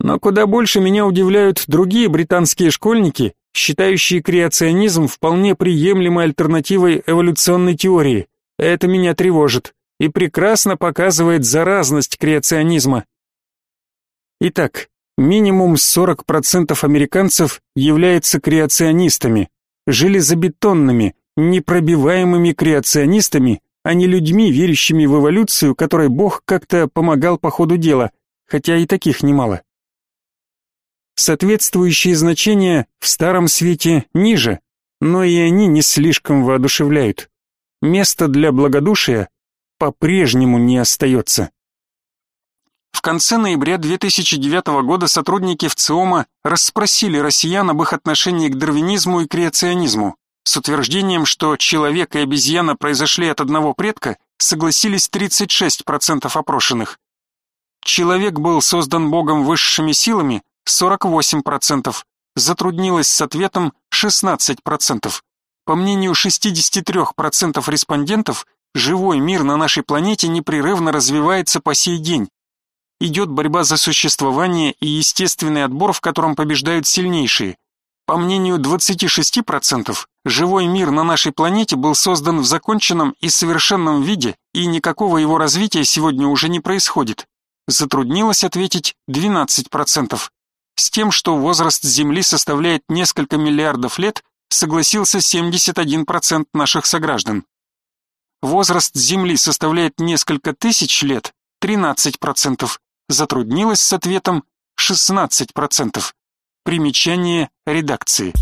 Но куда больше меня удивляют другие британские школьники, считающие креационизм вполне приемлемой альтернативой эволюционной теории. Это меня тревожит и прекрасно показывает заразность креационизма. Итак, минимум 40% американцев являются креационистами, железобетонными, непробиваемыми креационистами, а не людьми, верящими в эволюцию, которой Бог как-то помогал по ходу дела, хотя и таких немало. Соответствующие значения в Старом Свете ниже, но и они не слишком воодушевляют. Место для благодушия по-прежнему не остается. В конце ноября 2009 года сотрудники ВЦИОМа расспросили россиян об их отношении к дарвинизму и креационизму. С утверждением, что человек и обезьяна произошли от одного предка, согласились 36% опрошенных. Человек был создан Богом высшими силами, 48%, затруднилось с ответом 16%. По мнению 63% респондентов, живой мир на нашей планете непрерывно развивается по сей день. Идет борьба за существование и естественный отбор, в котором побеждают сильнейшие. По мнению 26%, живой мир на нашей планете был создан в законченном и совершенном виде, и никакого его развития сегодня уже не происходит. Затруднилось ответить 12%. С тем, что возраст Земли составляет несколько миллиардов лет, согласился 71% наших сограждан. Возраст Земли составляет несколько тысяч лет, 13%. Затруднилось с ответом 16%. Примечание редакции.